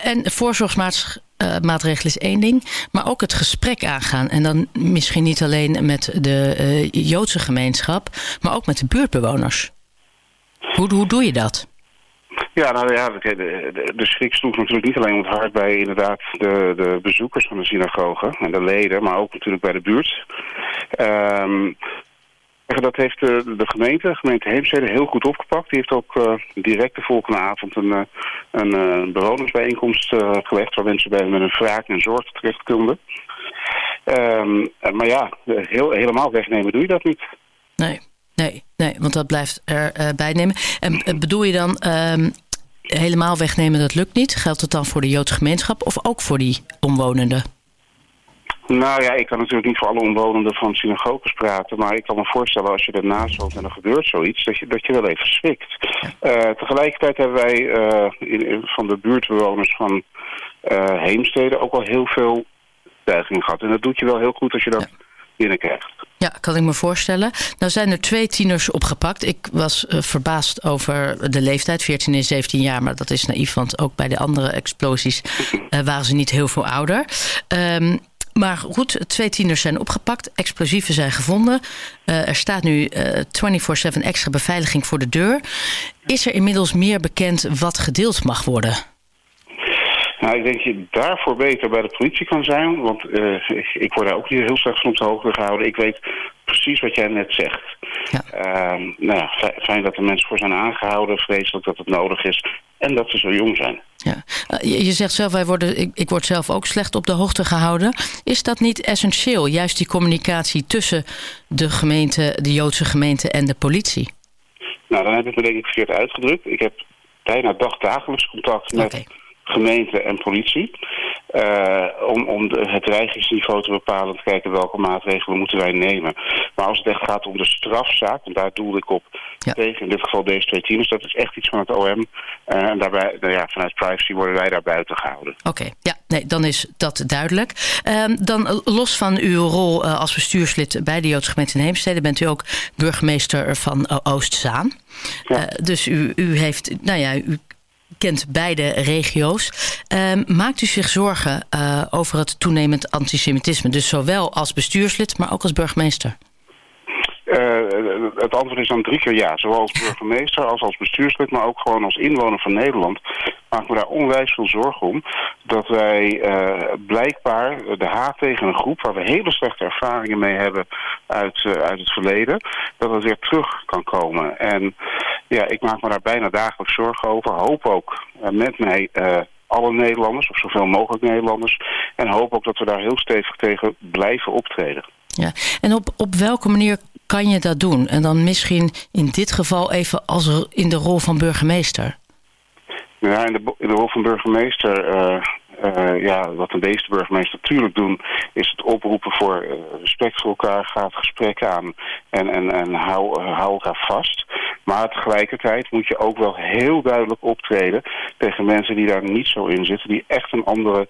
en voorzorgsmaatregelen is één ding, maar ook het gesprek aangaan. En dan misschien niet alleen met de Joodse gemeenschap, maar ook met de buurtbewoners. Hoe, hoe doe je dat? Ja, nou ja, de, de, schrik sloeg natuurlijk niet alleen hart bij inderdaad de, de bezoekers van de synagoge en de leden, maar ook natuurlijk bij de buurt. Um, dat heeft de, gemeente, de gemeente Heemstede, heel goed opgepakt. Die heeft ook uh, direct de volgende avond een, uh, een, een bewonersbijeenkomst gelegd... waar mensen bij met een vraag en zorg terecht konden. Um, maar ja, heel, helemaal wegnemen doe je dat niet. Nee, nee, nee want dat blijft erbij nemen. En bedoel je dan um, helemaal wegnemen, dat lukt niet? Geldt het dan voor de Joodse gemeenschap of ook voor die omwonenden? Nou ja, ik kan natuurlijk niet voor alle omwonenden van synagoges praten, maar ik kan me voorstellen als je ernaast woont en er gebeurt zoiets, dat je, dat je wel even schrikt. Uh, tegelijkertijd hebben wij uh, in, in, van de buurtbewoners van uh, Heemstede ook al heel veel tuiging gehad. En dat doet je wel heel goed als je dat ja. binnenkrijgt. Ja, kan ik me voorstellen. Nou zijn er twee tieners opgepakt. Ik was uh, verbaasd over de leeftijd, 14 en 17 jaar. Maar dat is naïef, want ook bij de andere explosies uh, waren ze niet heel veel ouder. Um, maar goed, twee tieners zijn opgepakt. Explosieven zijn gevonden. Uh, er staat nu 24-7 extra beveiliging voor de deur. Is er inmiddels meer bekend wat gedeeld mag worden? Nou, ik denk dat je daarvoor beter bij de politie kan zijn. Want uh, ik, word daar ook niet heel slecht van op de hoogte gehouden. Ik weet precies wat jij net zegt. Ja. Uh, nou ja, fijn dat er mensen voor zijn aangehouden. Vreselijk dat het nodig is. En dat ze zo jong zijn. Ja. Uh, je, je zegt zelf, wij worden, ik, ik word zelf ook slecht op de hoogte gehouden. Is dat niet essentieel? Juist die communicatie tussen de gemeente, de Joodse gemeente en de politie? Nou, dan heb ik me denk ik verkeerd uitgedrukt. Ik heb bijna dagdagelijks contact met... Okay gemeente en politie. Uh, om, om de, het dreigingsniveau te bepalen te kijken welke maatregelen moeten wij nemen. Maar als het echt gaat om de strafzaak, en daar doelde ik op ja. tegen in dit geval deze twee teams, dat is echt iets van het OM. Uh, en daarbij, nou ja, vanuit privacy worden wij daar buiten gehouden. Oké, okay. ja, nee, dan is dat duidelijk. Uh, dan los van uw rol als bestuurslid bij de Joodse gemeente in Heemstede, bent u ook burgemeester van Oostzaan. Ja. dus u, u heeft, nou ja, u kent beide regio's. Uh, maakt u zich zorgen uh, over het toenemend antisemitisme? Dus zowel als bestuurslid, maar ook als burgemeester? Uh, het antwoord is dan drie keer ja. Zowel als burgemeester als als bestuurslid, maar ook gewoon als inwoner van Nederland maak me daar onwijs veel zorgen om. Dat wij uh, blijkbaar de haat tegen een groep waar we hele slechte ervaringen mee hebben uit, uh, uit het verleden, dat het weer terug kan komen. En ja, ik maak me daar bijna dagelijks zorgen over. Hoop ook met mij alle Nederlanders, of zoveel mogelijk Nederlanders. En hoop ook dat we daar heel stevig tegen blijven optreden. Ja, en op, op welke manier kan je dat doen? En dan misschien in dit geval even als in de rol van burgemeester. Ja, in de, in de rol van burgemeester... Uh, uh, ja, wat de meeste burgemeester natuurlijk doen... is het oproepen voor uh, respect voor elkaar, gaat gesprekken aan... en, en, en hou, hou elkaar vast. Maar tegelijkertijd moet je ook wel heel duidelijk optreden... tegen mensen die daar niet zo in zitten... die echt een andere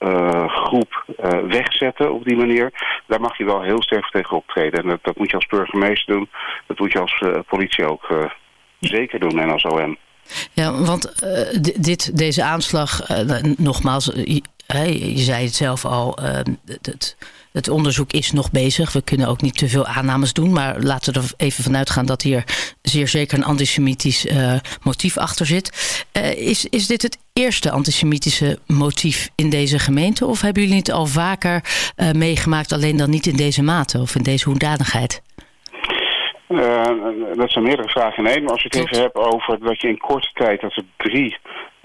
uh, groep uh, wegzetten op die manier. Daar mag je wel heel sterk tegen optreden. En dat, dat moet je als burgemeester doen. Dat moet je als uh, politie ook zeker doen en als OM. Ja, want dit, deze aanslag, nogmaals, je zei het zelf al, het, het onderzoek is nog bezig. We kunnen ook niet te veel aannames doen. Maar laten we er even vanuit gaan dat hier zeer zeker een antisemitisch uh, motief achter zit. Uh, is, is dit het eerste antisemitische motief in deze gemeente? Of hebben jullie het al vaker uh, meegemaakt, alleen dan niet in deze mate of in deze hoedanigheid? Dat zijn meerdere vragen in één. Maar als je het even hebt over dat je in korte tijd... dat er drie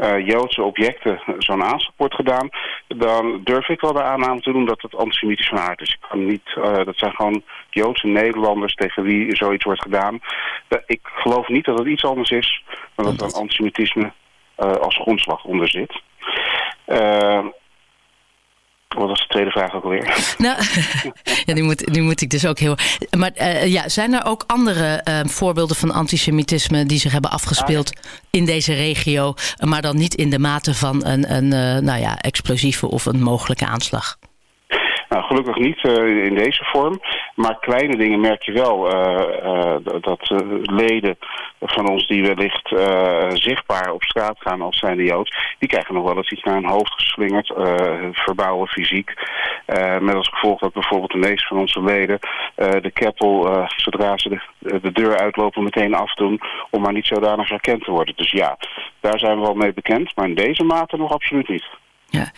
uh, Joodse objecten zo'n aanslag wordt gedaan... dan durf ik wel de aanname te doen dat het antisemitisch van aard is. Ik kan niet, uh, dat zijn gewoon Joodse Nederlanders tegen wie zoiets wordt gedaan. ik geloof niet dat het iets anders is... dan dat er een antisemitisme als grondslag onder zit. Wat was de tweede vraag ook alweer? Nou, ja, die, moet, die moet ik dus ook heel... Maar uh, ja, zijn er ook andere uh, voorbeelden van antisemitisme... die zich hebben afgespeeld in deze regio... maar dan niet in de mate van een, een uh, nou ja, explosieve of een mogelijke aanslag? Nou, gelukkig niet uh, in deze vorm. Maar kleine dingen merk je wel uh, uh, dat leden van ons die wellicht zichtbaar op straat gaan als zijnde Joods, die krijgen nog wel eens iets naar hun hoofd geslingerd, of fysiek. met als gevolg dat bijvoorbeeld de meeste van onze leden de keppel, zodra ze de, de, deur uitlopen, meteen afdoen om maar niet zodanig herkend te worden. Dus ja, daar zijn we wel mee bekend, maar in deze mate nog absoluut niet. Ja.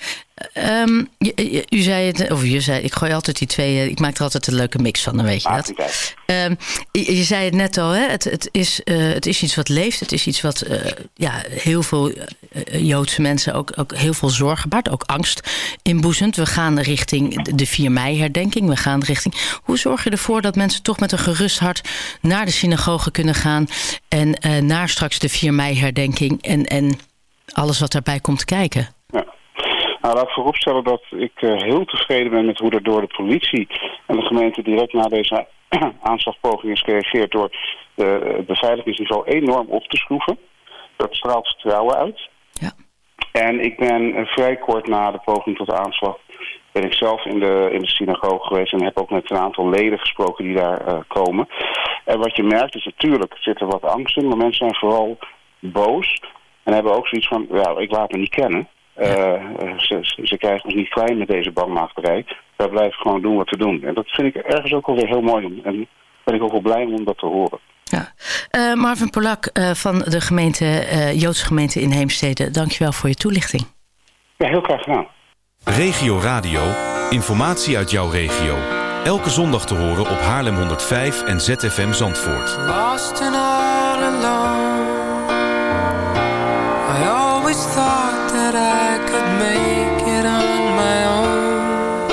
Um, je, u zei het, of je zei, ik gooi altijd die twee, eh, ik maak er altijd een leuke mix van, dan weet je dat. Um, je, je, zei het net al, hè? Het, het, is, uh, het is iets wat leeft, het is iets wat uh, ja, heel veel Joodse mensen ook, ook heel veel zorgen baart, ook angst inboezemt. We gaan richting de 4 mei herdenking, we gaan richting... Hoe zorg je ervoor dat mensen toch met een gerust hart naar de synagoge kunnen gaan en naar straks de 4 mei herdenking en, en alles wat daarbij komt kijken? Nou, laat ik vooropstellen dat ik uh, heel tevreden ben met hoe er door de politie en de gemeente direct na deze aanslagpoging is gereageerd door de, het beveiligingsniveau enorm op te schroeven. Dat straalt vertrouwen uit. Ja. En ik ben uh, vrij kort na de poging tot de aanslag ben ik zelf in de, in de synagoge geweest en heb ook met een aantal leden gesproken die daar uh, komen. En wat je merkt is natuurlijk zit er wat angst in, maar mensen zijn vooral boos en hebben ook zoiets van, ja, ik laat me niet kennen. Uh, ze, ze, krijgen ons niet klein met deze bangmakerij. Wij blijven gewoon doen wat we doen. En dat vind ik ergens ook alweer heel mooi. Om, en ben ik ook wel blij om dat te horen. Ja. Uh, Marvin Polak uh, van de gemeente, Joodse gemeente in Heemstede. Dankjewel voor je toelichting. Ja, heel graag gedaan. Regio Radio. Informatie uit jouw regio. Elke zondag te horen op Haarlem 105 en ZFM Zandvoort. Always thought that I could make it on my own.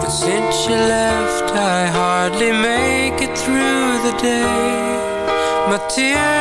But since you left I hardly make it through the day. My tears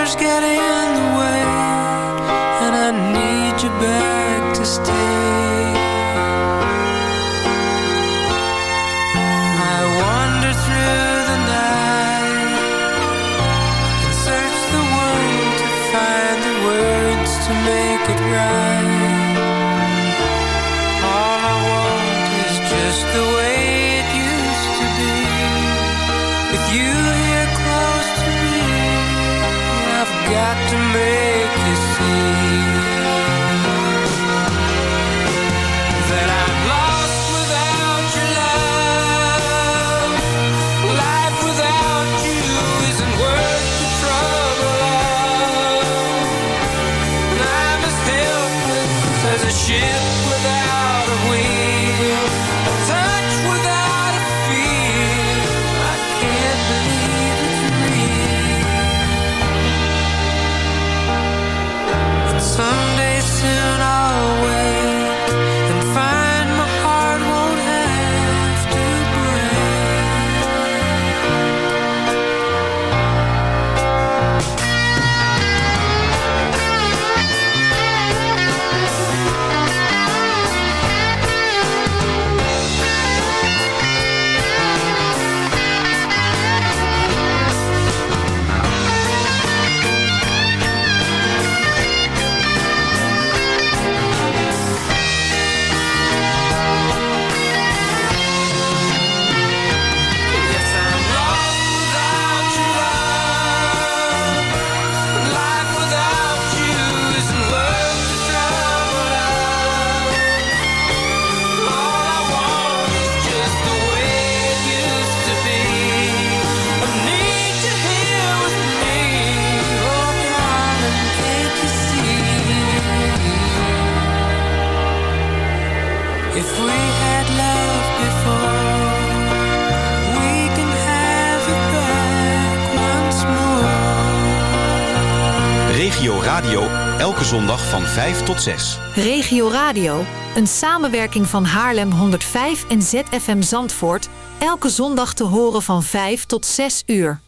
elke zondag van 5 tot 6. Regio Radio, een samenwerking van Haarlem 105 en ZFM Zandvoort. Elke zondag te horen van 5 tot 6 uur.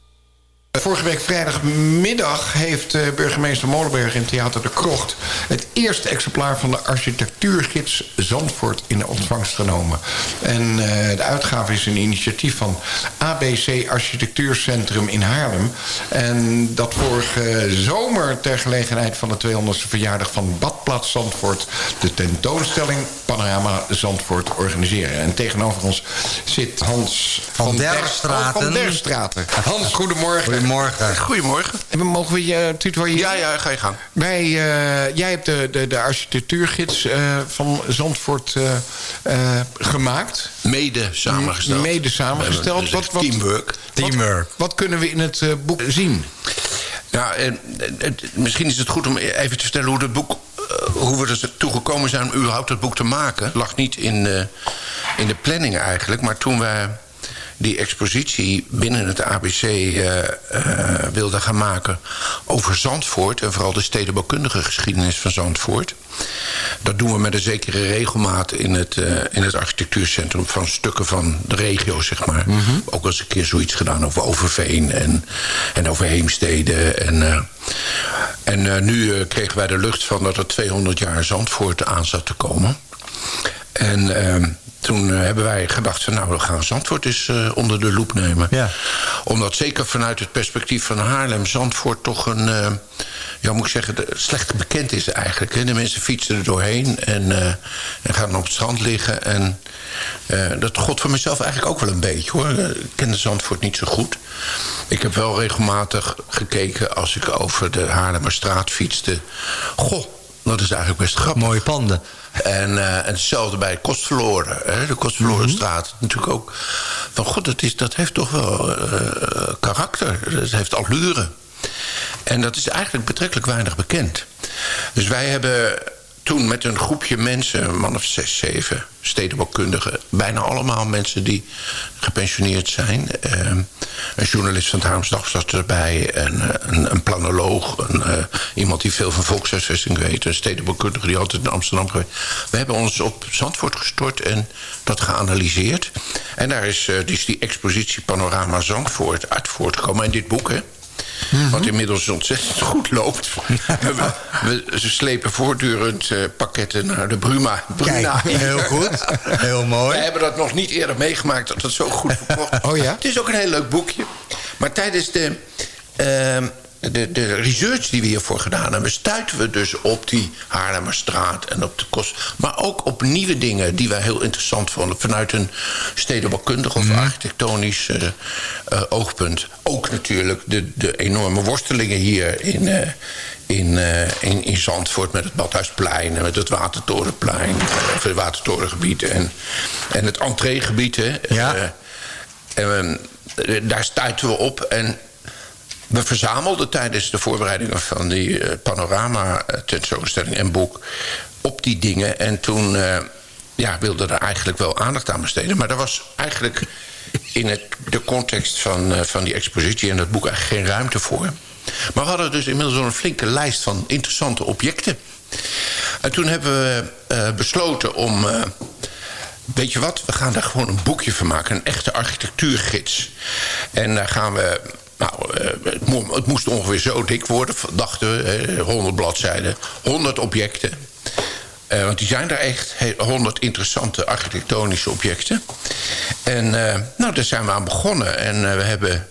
Vorige week vrijdagmiddag heeft eh, burgemeester Molenberg in Theater de Krocht... het eerste exemplaar van de architectuurgids Zandvoort in ontvangst genomen. En eh, de uitgave is een initiatief van ABC Architectuurcentrum in Haarlem. En dat vorige zomer ter gelegenheid van de 200ste verjaardag van Badplaats Zandvoort... de tentoonstelling Panorama Zandvoort organiseren. En tegenover ons zit Hans Van der Der- Straten. oh, van der Straten. Hans, goedemorgen. Goedemorgen. Goedemorgen. En mogen we je tutoriëren? Ja, ja, ga je gang. Wij, eh, jij hebt de, de, de architectuurgids eh, van Zandvoort eh, eh, gemaakt. Mede samengesteld. Mede samengesteld. Wat, wat, teamwork. Teamwork. Wat, kunnen we in het eh, boek zien? Ja, en, het- misschien is het goed om even te vertellen hoe het boek... eh, hoe we er toe gekomen zijn om überhaupt het boek te maken. Het lag niet in, eh, in de planning eigenlijk. Maar toen wij die expositie binnen het ABC eh, eh, wilden gaan maken... over Zandvoort en vooral de stedenbouwkundige geschiedenis van Zandvoort... Dat doen we met een zekere regelmaat in het, eh, in het architectuurcentrum... van stukken van de regio, zeg maar. Ook eens een keer zoiets gedaan over Overveen en, en over Heemstede. En, en nu kregen wij de lucht van dat er 200 jaar Zandvoort aan zat te komen. En eh, toen eh, hebben wij gedacht van nou, we gaan Zandvoort eens eh, onder de loep nemen. Omdat zeker vanuit het perspectief van Haarlem... Zandvoort toch een, eh, ja, moet ik zeggen, slecht bekend is eigenlijk. Hè. De mensen fietsen er doorheen en, en gaan op het strand liggen. En dat god voor mezelf eigenlijk ook wel een beetje hoor. Ik ken de Zandvoort niet zo goed. Ik heb wel regelmatig gekeken als ik over de Haarlemmerstraat fietste. Goh, dat is eigenlijk best grappig. Mooie panden. En, eh, en hetzelfde bij Kostverloren. Hè? De Kostverlorenstraat. Natuurlijk ook. Van god, dat, is, dat heeft toch wel eh, karakter. Dat heeft allure. En dat is eigenlijk betrekkelijk weinig bekend. Dus wij hebben toen met een groepje mensen... een man of zes, zeven stedenbouwkundigen... bijna allemaal mensen die gepensioneerd zijn. Eh, een journalist van het Haarlems Dagblad erbij... en een, een planoloog, een, eh, iemand die veel van volkshuisvesting weet... een stedenbouwkundige die altijd in Amsterdam geweest. We hebben ons op Zandvoort gestort en dat geanalyseerd. En daar is, eh, die, is die expositie Panorama Zandvoort uit voortgekomen. En dit boek, hè? Wat inmiddels ontzettend goed loopt. we, we ze slepen voortdurend eh, pakketten naar de Bruma. Bruna. Kijk, heel goed. Heel mooi. We hebben dat nog niet eerder meegemaakt dat het zo goed verkocht Oh ja? Het is ook een heel leuk boekje. Maar tijdens de, ehm, de, de research die we hiervoor gedaan hebben... stuiten we dus op die Haarlemmerstraat en op de kost. Maar ook op nieuwe dingen die wij heel interessant vonden... vanuit een stedenbouwkundig of architectonisch eh, eh, oogpunt. Ook natuurlijk de, de enorme worstelingen hier in... eh, in, in, in Zandvoort met het Badhuisplein... en met het Watertorenplein, of het Watertorengebied... en, en het entreegebied. Hè. Ja. En, daar stuiten we op en we verzamelden tijdens de voorbereidingen van die eh, panorama eh, en boek op die dingen. En toen eh ja, wilde er eigenlijk wel aandacht aan besteden. Maar er was eigenlijk in het, de context van, van die expositie en dat boek eigenlijk geen ruimte voor. Maar we hadden dus inmiddels al een flinke lijst van interessante objecten. En toen hebben we besloten om... Weet je wat, we gaan daar gewoon een boekje van maken. Een echte architectuurgids. En daar gaan we... Nou, eh, het, mo- het moest ongeveer zo dik worden, dachten we. eh, 100 bladzijden, 100 objecten. Eh, want die zijn er echt, he- 100 interessante architectonische objecten. En eh, nou, daar zijn we aan begonnen. En we hebben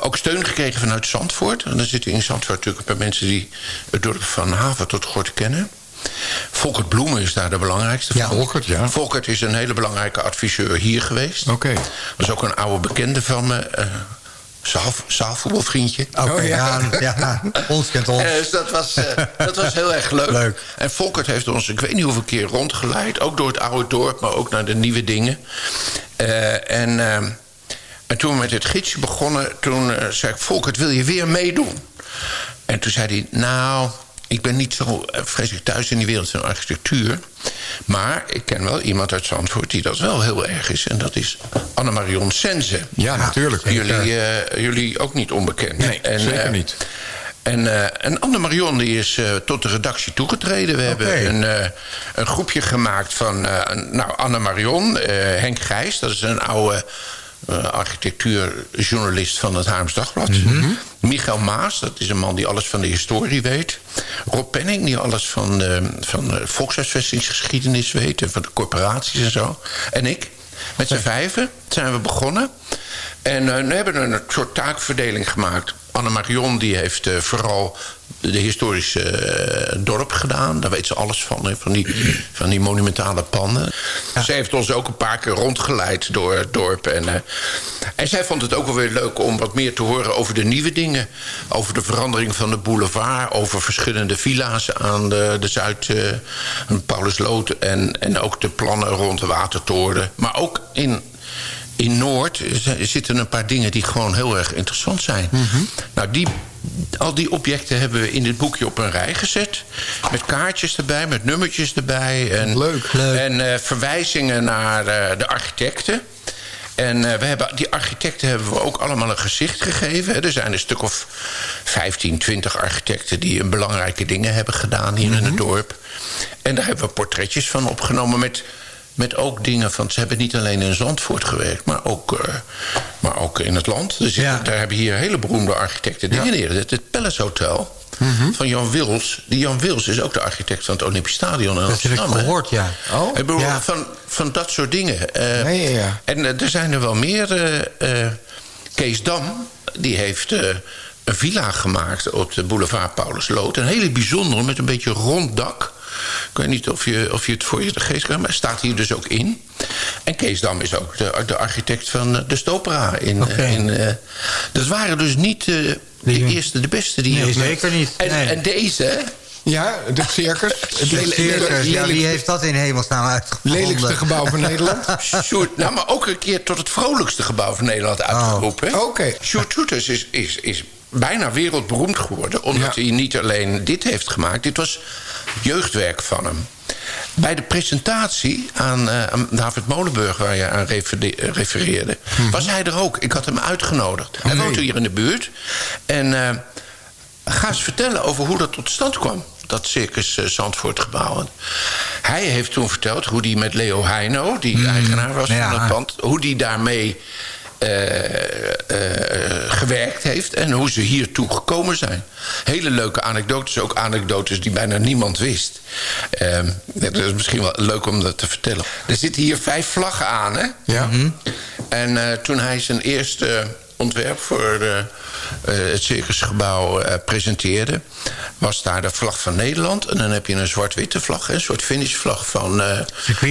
ook steun gekregen vanuit Zandvoort. En er zitten in Zandvoort natuurlijk een paar mensen... die het dorp van Haven tot Gort kennen. Volkert Bloemen is daar de belangrijkste van. Volkert, ja. Volkert is een hele belangrijke adviseur hier geweest. Oké. Dat is ook een oude bekende van me. Zaal, zaalvoetbalvriendje. Oké, Oh, ja. ja. Ons kent ons. Eh, dus dat was, eh, dat was heel erg leuk. Leuk. En Volkert heeft ons, ik weet niet hoeveel keer rondgeleid. Ook door het oude dorp, maar ook naar de nieuwe dingen. Eh, en, eh, en toen we met het gidsje begonnen... toen zei ik, Volkert, wil je weer meedoen? En toen zei hij, nou... Ik ben niet zo eh, vreselijk thuis in die wereld van architectuur. Maar ik ken wel iemand uit Zandvoort die dat wel heel erg is. En dat is Annemarion Sense. Ja, natuurlijk. Jullie, eh, jullie ook niet onbekend. Nee, En, zeker eh, niet. En, eh, en Anne Marion die is tot de redactie toegetreden. We hebben een, een groepje gemaakt van nou, Anne Marion, eh, Henk Gijs... dat is een oude architectuurjournalist van het Haarlems Dagblad. Michael Maas, dat is een man die alles van de historie weet. Rob Penning, die alles van, de van de volkshuisvestingsgeschiedenis weet... en van de corporaties en zo. En ik. Met z'n vijven zijn we begonnen. En eh, we hebben een soort taakverdeling gemaakt. Anne Marion die heeft eh, vooral de historische eh, dorp gedaan. Daar weet ze alles van, van, die, van die monumentale panden. Ze heeft ons ook een paar keer rondgeleid door het dorp. En, eh, en zij vond het ook wel weer leuk om wat meer te horen over de nieuwe dingen. Over de verandering van de boulevard. Over verschillende villa's aan de, de Zuid... eh, Paulusloot en, en ook de plannen rond de Watertoren. Maar ook in in Noord zitten een paar dingen die gewoon heel erg interessant zijn. Nou, die, al die objecten hebben we in dit boekje op een rij gezet. Met kaartjes erbij, met nummertjes erbij. En, Leuk. En eh, verwijzingen naar eh, de architecten. En eh, we hebben, die architecten hebben we ook allemaal een gezicht gegeven. Er zijn een stuk of 15, 20 architecten... die een belangrijke dingen hebben gedaan hier in het dorp. En daar hebben we portretjes van opgenomen met... Met ook dingen van... Ze hebben niet alleen in Zandvoort gewerkt, maar ook, eh, maar ook in het land. Dus daar hebben hier hele beroemde architecten dingen neer. Het, Palace Hotel van Jan Wils. Die Jan Wils is ook de architect van het Olympisch Stadion in Dat heb ik Amsterdam. hè? gehoord, ja. Ik bedoel, van, van dat soort dingen. Eh, En eh, er zijn er wel meer. Kees Dam, die heeft een villa gemaakt op de boulevard Paulusloot. Een hele bijzondere, met een beetje rond dak. Ik weet niet of je, of je het voor je de geest krijgt, maar staat hier dus ook in. En Kees Dam is ook de, de architect van eh, de Stopera. In, eh, in, eh, dat waren dus niet de eerste, de beste die Nee, hier- zeker niet. En, Nee. en deze... Ja, de circus. Ja, wie heeft dat in hemelsnaam uitgevonden? Lelijkste gebouw van Nederland. Sjoerd, nou, maar ook een keer tot het vrolijkste gebouw van Nederland uitgeroepen. Oh, Oké. Sjoerd Toeters is, is, is bijna wereldberoemd geworden... omdat hij niet alleen dit heeft gemaakt. Dit was jeugdwerk van hem. Bij de presentatie aan, eh, aan David Molenburg, waar je aan refereerde... was hij er ook. Ik had hem uitgenodigd. hij woont hier in de buurt. En eh, ga eens vertellen over hoe dat tot stand kwam. Dat Circus eh, Zandvoort gebouw. Hij heeft toen verteld hoe hij met Leo Heino... die eigenaar was ja. van het pand... hoe die daarmee eh, eh, gewerkt heeft... en hoe ze hiertoe gekomen zijn. Hele leuke anekdotes, ook anekdotes die bijna niemand wist. Ehm, dat is misschien wel leuk om dat te vertellen. Er zitten hier vijf vlaggen aan, hè? Ja. En toen hij zijn eerste ontwerp voor eh, eh, het circusgebouw eh, presenteerde... was daar de vlag van Nederland. En dan heb je een zwart-witte vlag, een soort finishvlag van,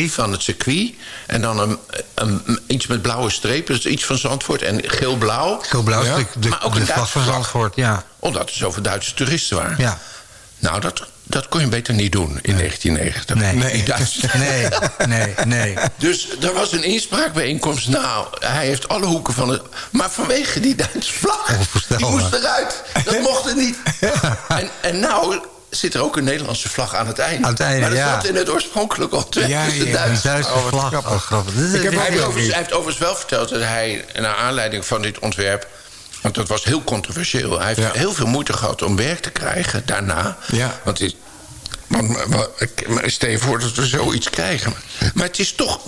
van het circuit. En dan een, een, iets met blauwe strepen, dus iets van Zandvoort. En geel-blauw. Geel-blauw is de- de- maar ook de vlag van. Zandvoort, ja. Omdat er zoveel Duitse toeristen waren. Ja. Nou, dat, dat kon je beter niet doen in 1990. Nee. Die Duitsers. Nee, nee, nee. Dus er was een inspraakbijeenkomst. Nou, hij heeft alle hoeken van het... Maar vanwege die Duitse vlag, die moest eruit. Dat mocht er niet. En, en nou zit er ook een Nederlandse vlag aan het einde. Aan het einde, maar dat ja. zat in het oorspronkelijk ontwerp. Ja, dus de ja, Duitse wat vlag. Oh, grappig. Ik heb hij, heeft overigens, hij heeft overigens wel verteld dat hij, naar aanleiding van dit ontwerp... want dat was heel controversieel... hij heeft heel veel moeite gehad om werk te krijgen daarna. Ja. Want het, want, stel je voor dat we zoiets krijgen. Maar het is toch...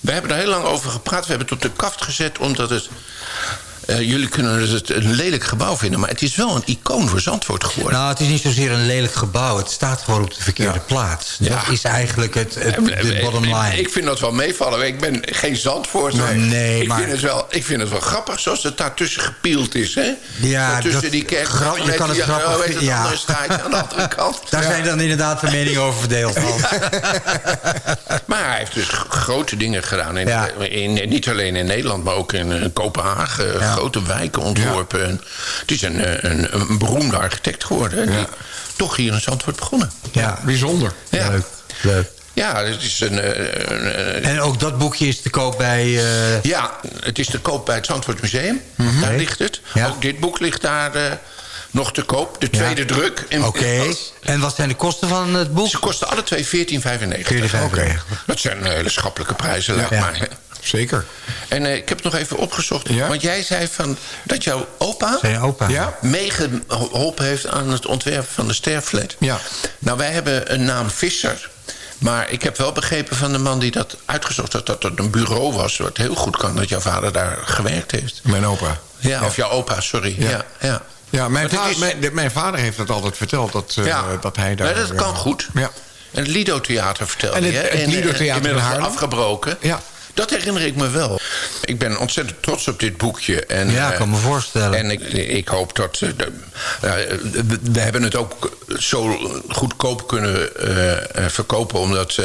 We hebben er heel lang over gepraat. We hebben het op de kaft gezet omdat het... eh, jullie kunnen het een lelijk gebouw vinden... maar het is wel een icoon voor Zandvoort geworden. Nou, het is niet zozeer een lelijk gebouw. Het staat gewoon op de verkeerde plaats. Dat Ja. is eigenlijk het, het, de bottom line. Ik vind dat wel meevallen. Ik ben geen Zandvoorter. Nee, nee, ik maar- Vind het wel, ik vind het wel grappig zoals het daartussen gepield is. Hè? Ja, tussen dat- die kerk. gra- je kan het grappig Oh, vinden, ja. aan de andere kant. Daar Ja. zijn dan inderdaad de meningen over verdeeld. Maar hij heeft dus grote dingen gedaan. In, Ja. in, niet alleen in Nederland, maar ook in, eh, Kopenhagen. Grote wijken ontworpen. En Het is een, eh, een, een beroemde architect geworden. Die toch hier in Zandvoort begonnen. Ja, bijzonder. Leuk, leuk. Ja, het is een... eh, een, een- En ook dat boekje is te koop bij... eh, Ja, het is te koop bij het Zandvoort Museum. Daar ligt het. Ja. Ook dit boek ligt daar eh, nog te koop. De tweede druk. Oké. En wat zijn de kosten van het boek? Ze kosten alle twee 14,95. 14,95. Dat zijn eh, hele schappelijke prijzen, lijkt Ja. mij. Zeker. En eh, ik heb het nog even opgezocht. Want jij zei van dat jouw opa, Zijn opa? Ja? meegeholpen heeft aan het ontwerpen van de sterflet. Ja. Nou, wij hebben een naam Visser. Maar ik heb wel begrepen van de man die dat uitgezocht had... dat het een bureau was wat heel goed kan dat jouw vader daar gewerkt heeft. Mijn opa. Ja, of jouw opa, sorry. Ja. Ja, ja. Ja, mijn, Maar dit va- is- mijn, de- mijn vader heeft het altijd verteld dat, eh, Ja. dat hij daar... Nee, dat kan eh, goed. Ja. En het Lido Theater vertelde En het- je. het En, Lido eh, Theater in Haarlem. afgebroken. Ja. Dat herinner ik me wel. Ik ben ontzettend trots op dit boekje. En, Ja, ik kan me eh, voorstellen. En ik, ik hoop dat... eh, we, hebben het ook zo goedkoop kunnen eh, verkopen... omdat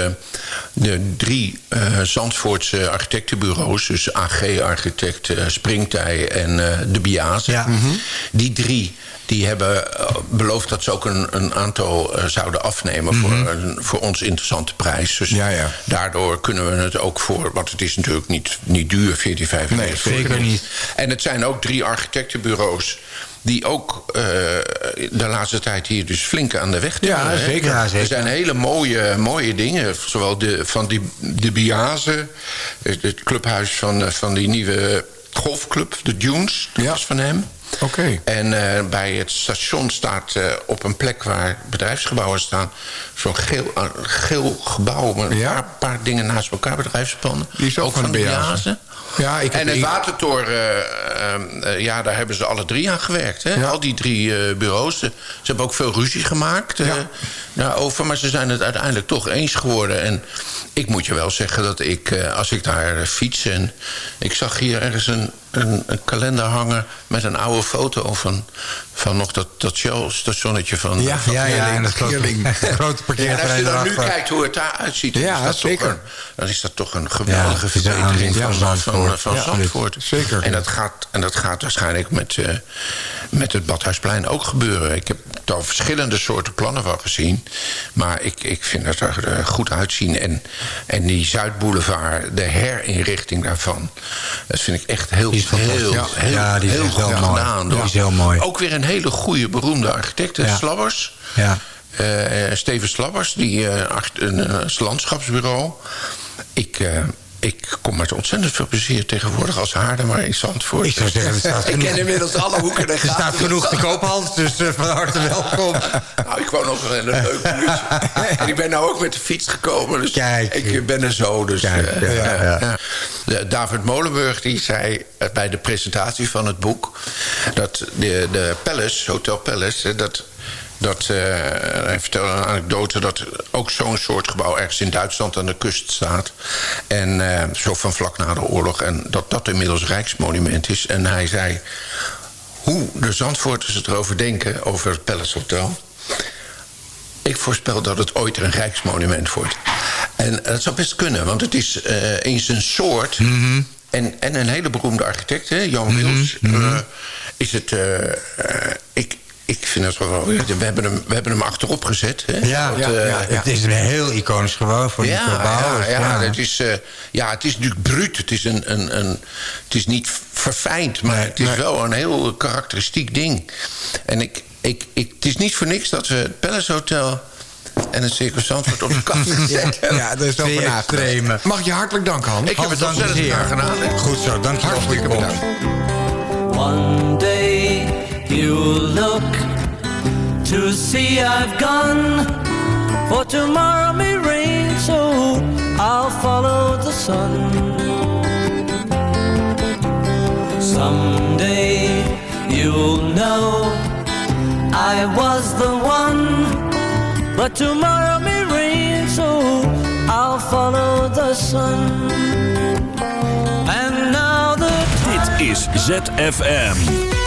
de drie Zandvoortse architectenbureaus... dus AG Architect, Springtij en De Biase... die drie die hebben beloofd dat ze ook een, een aantal zouden afnemen... voor, een voor ons interessante prijs. Dus daardoor kunnen we het ook voor... het is natuurlijk niet, niet duur, 14,95. Nee, zeker niet. En het zijn ook drie architectenbureaus... die ook eh, de laatste tijd hier dus flink aan de weg Ja, timmeren, hè. zeker. Ja, zeker. Er zijn hele mooie, mooie dingen. Zowel de, van die, de Biase, het clubhuis van, eh, van die nieuwe golfclub, de Dunes. Dat is van hem. Oké. En eh, bij het station staat eh, op een plek waar bedrijfsgebouwen staan... zo'n geel, eh, geel gebouw met een paar, paar dingen naast elkaar, bedrijfspanden. Die is ook van de. Ja, ik heb- en het watertoren, eh, eh, eh, ja, daar hebben ze alle drie aan gewerkt. Hè? Al die drie bureaus. Ze, ze hebben ook veel ruzie gemaakt eh, daarover. Maar ze zijn het uiteindelijk toch eens geworden. En ik moet je wel zeggen dat ik, als ik daar fiets... en ik zag hier ergens een, een, een kalender hangen... met een oude foto van, van nog dat, dat Shell-stationnetje van... Ja, van ja, ja, en dat grote- parkeerterrein Ja, en als je dan nu erachter. kijkt hoe het daaruit ziet... dan Ja, is dat zeker. Toch een, dan is dat toch een geweldige een verbetering van, van van, Zandvoort. Ja. Zeker. En dat gaat, en dat gaat waarschijnlijk met, eh, met het Badhuisplein ook gebeuren. Ik heb daar verschillende soorten plannen van gezien. Maar ik, ik vind het er eh, goed uitzien. En, en die Zuidboulevard, de herinrichting daarvan... dat vind ik echt heel, fantastisch. heel, Ja. heel, Ja, die is heel goed heel mooi. Die is heel mooi. Ook weer een hele goede, beroemde architect, Ja. Slabbers. Ja. Eh, Steven Slabbers, die eh, een eh, landschapsbureau. Ik, eh, ik kom met ontzettend veel plezier tegenwoordig als Haarlemmer in Zandvoort. Ik zou zeggen, staat ik ken inmiddels alle hoeken en Er staat genoeg te koop, Hans, dus eh, van harte welkom. Nou, ik woon ook wel in een leuk buurt. en ik ben nou ook met de fiets gekomen. Dus Kijk. ik ben er zo. Dus, Kijk, eh, ja, ja, David Molenburg die zei eh, bij de presentatie van het boek... dat de, de Palace, Hotel Palace... eh, dat, dat, eh, hij vertelde een anekdote dat ook zo'n soort gebouw... ergens in Duitsland aan de kust staat. En eh, zo van vlak na de oorlog. En dat dat inmiddels Rijksmonument is. En hij zei hoe de Zandvoorters het erover denken... over het Palace Hotel... Ik voorspel dat het ooit een rijksmonument wordt. En dat zou best kunnen, want het is eh in zijn soort... en, en een hele beroemde architect, hè, Jan Wils... eh, is het... ik, ik vind het wel... We hebben hem, we hebben hem achterop gezet. Hè, Ja, Dat, ja, eh, ja, het is een heel iconisch gewoon voor die ja, verbouwers. ja, ja, Het is, eh, ja, het is natuurlijk bruut. Het is, een, een, een, het is niet verfijnd, maar het is wel een heel karakteristiek ding. En ik, ik, ik, het is niet voor niks dat we het Palace Hotel en het Circus Zandvoort op de kant gezet hebben. Ja, dat is wel extreme. Mag ik je hartelijk danken, Hans? Ik heb het ontzettend graag gedaan. hè. Goed zo, dank je wel komst. bedankt. One day you'll look to see I've gone. For tomorrow may rain, so I'll follow the sun. Someday you'll know I was the one. But tomorrow may rain, so I'll follow the sun. And now the Dit is ZFM.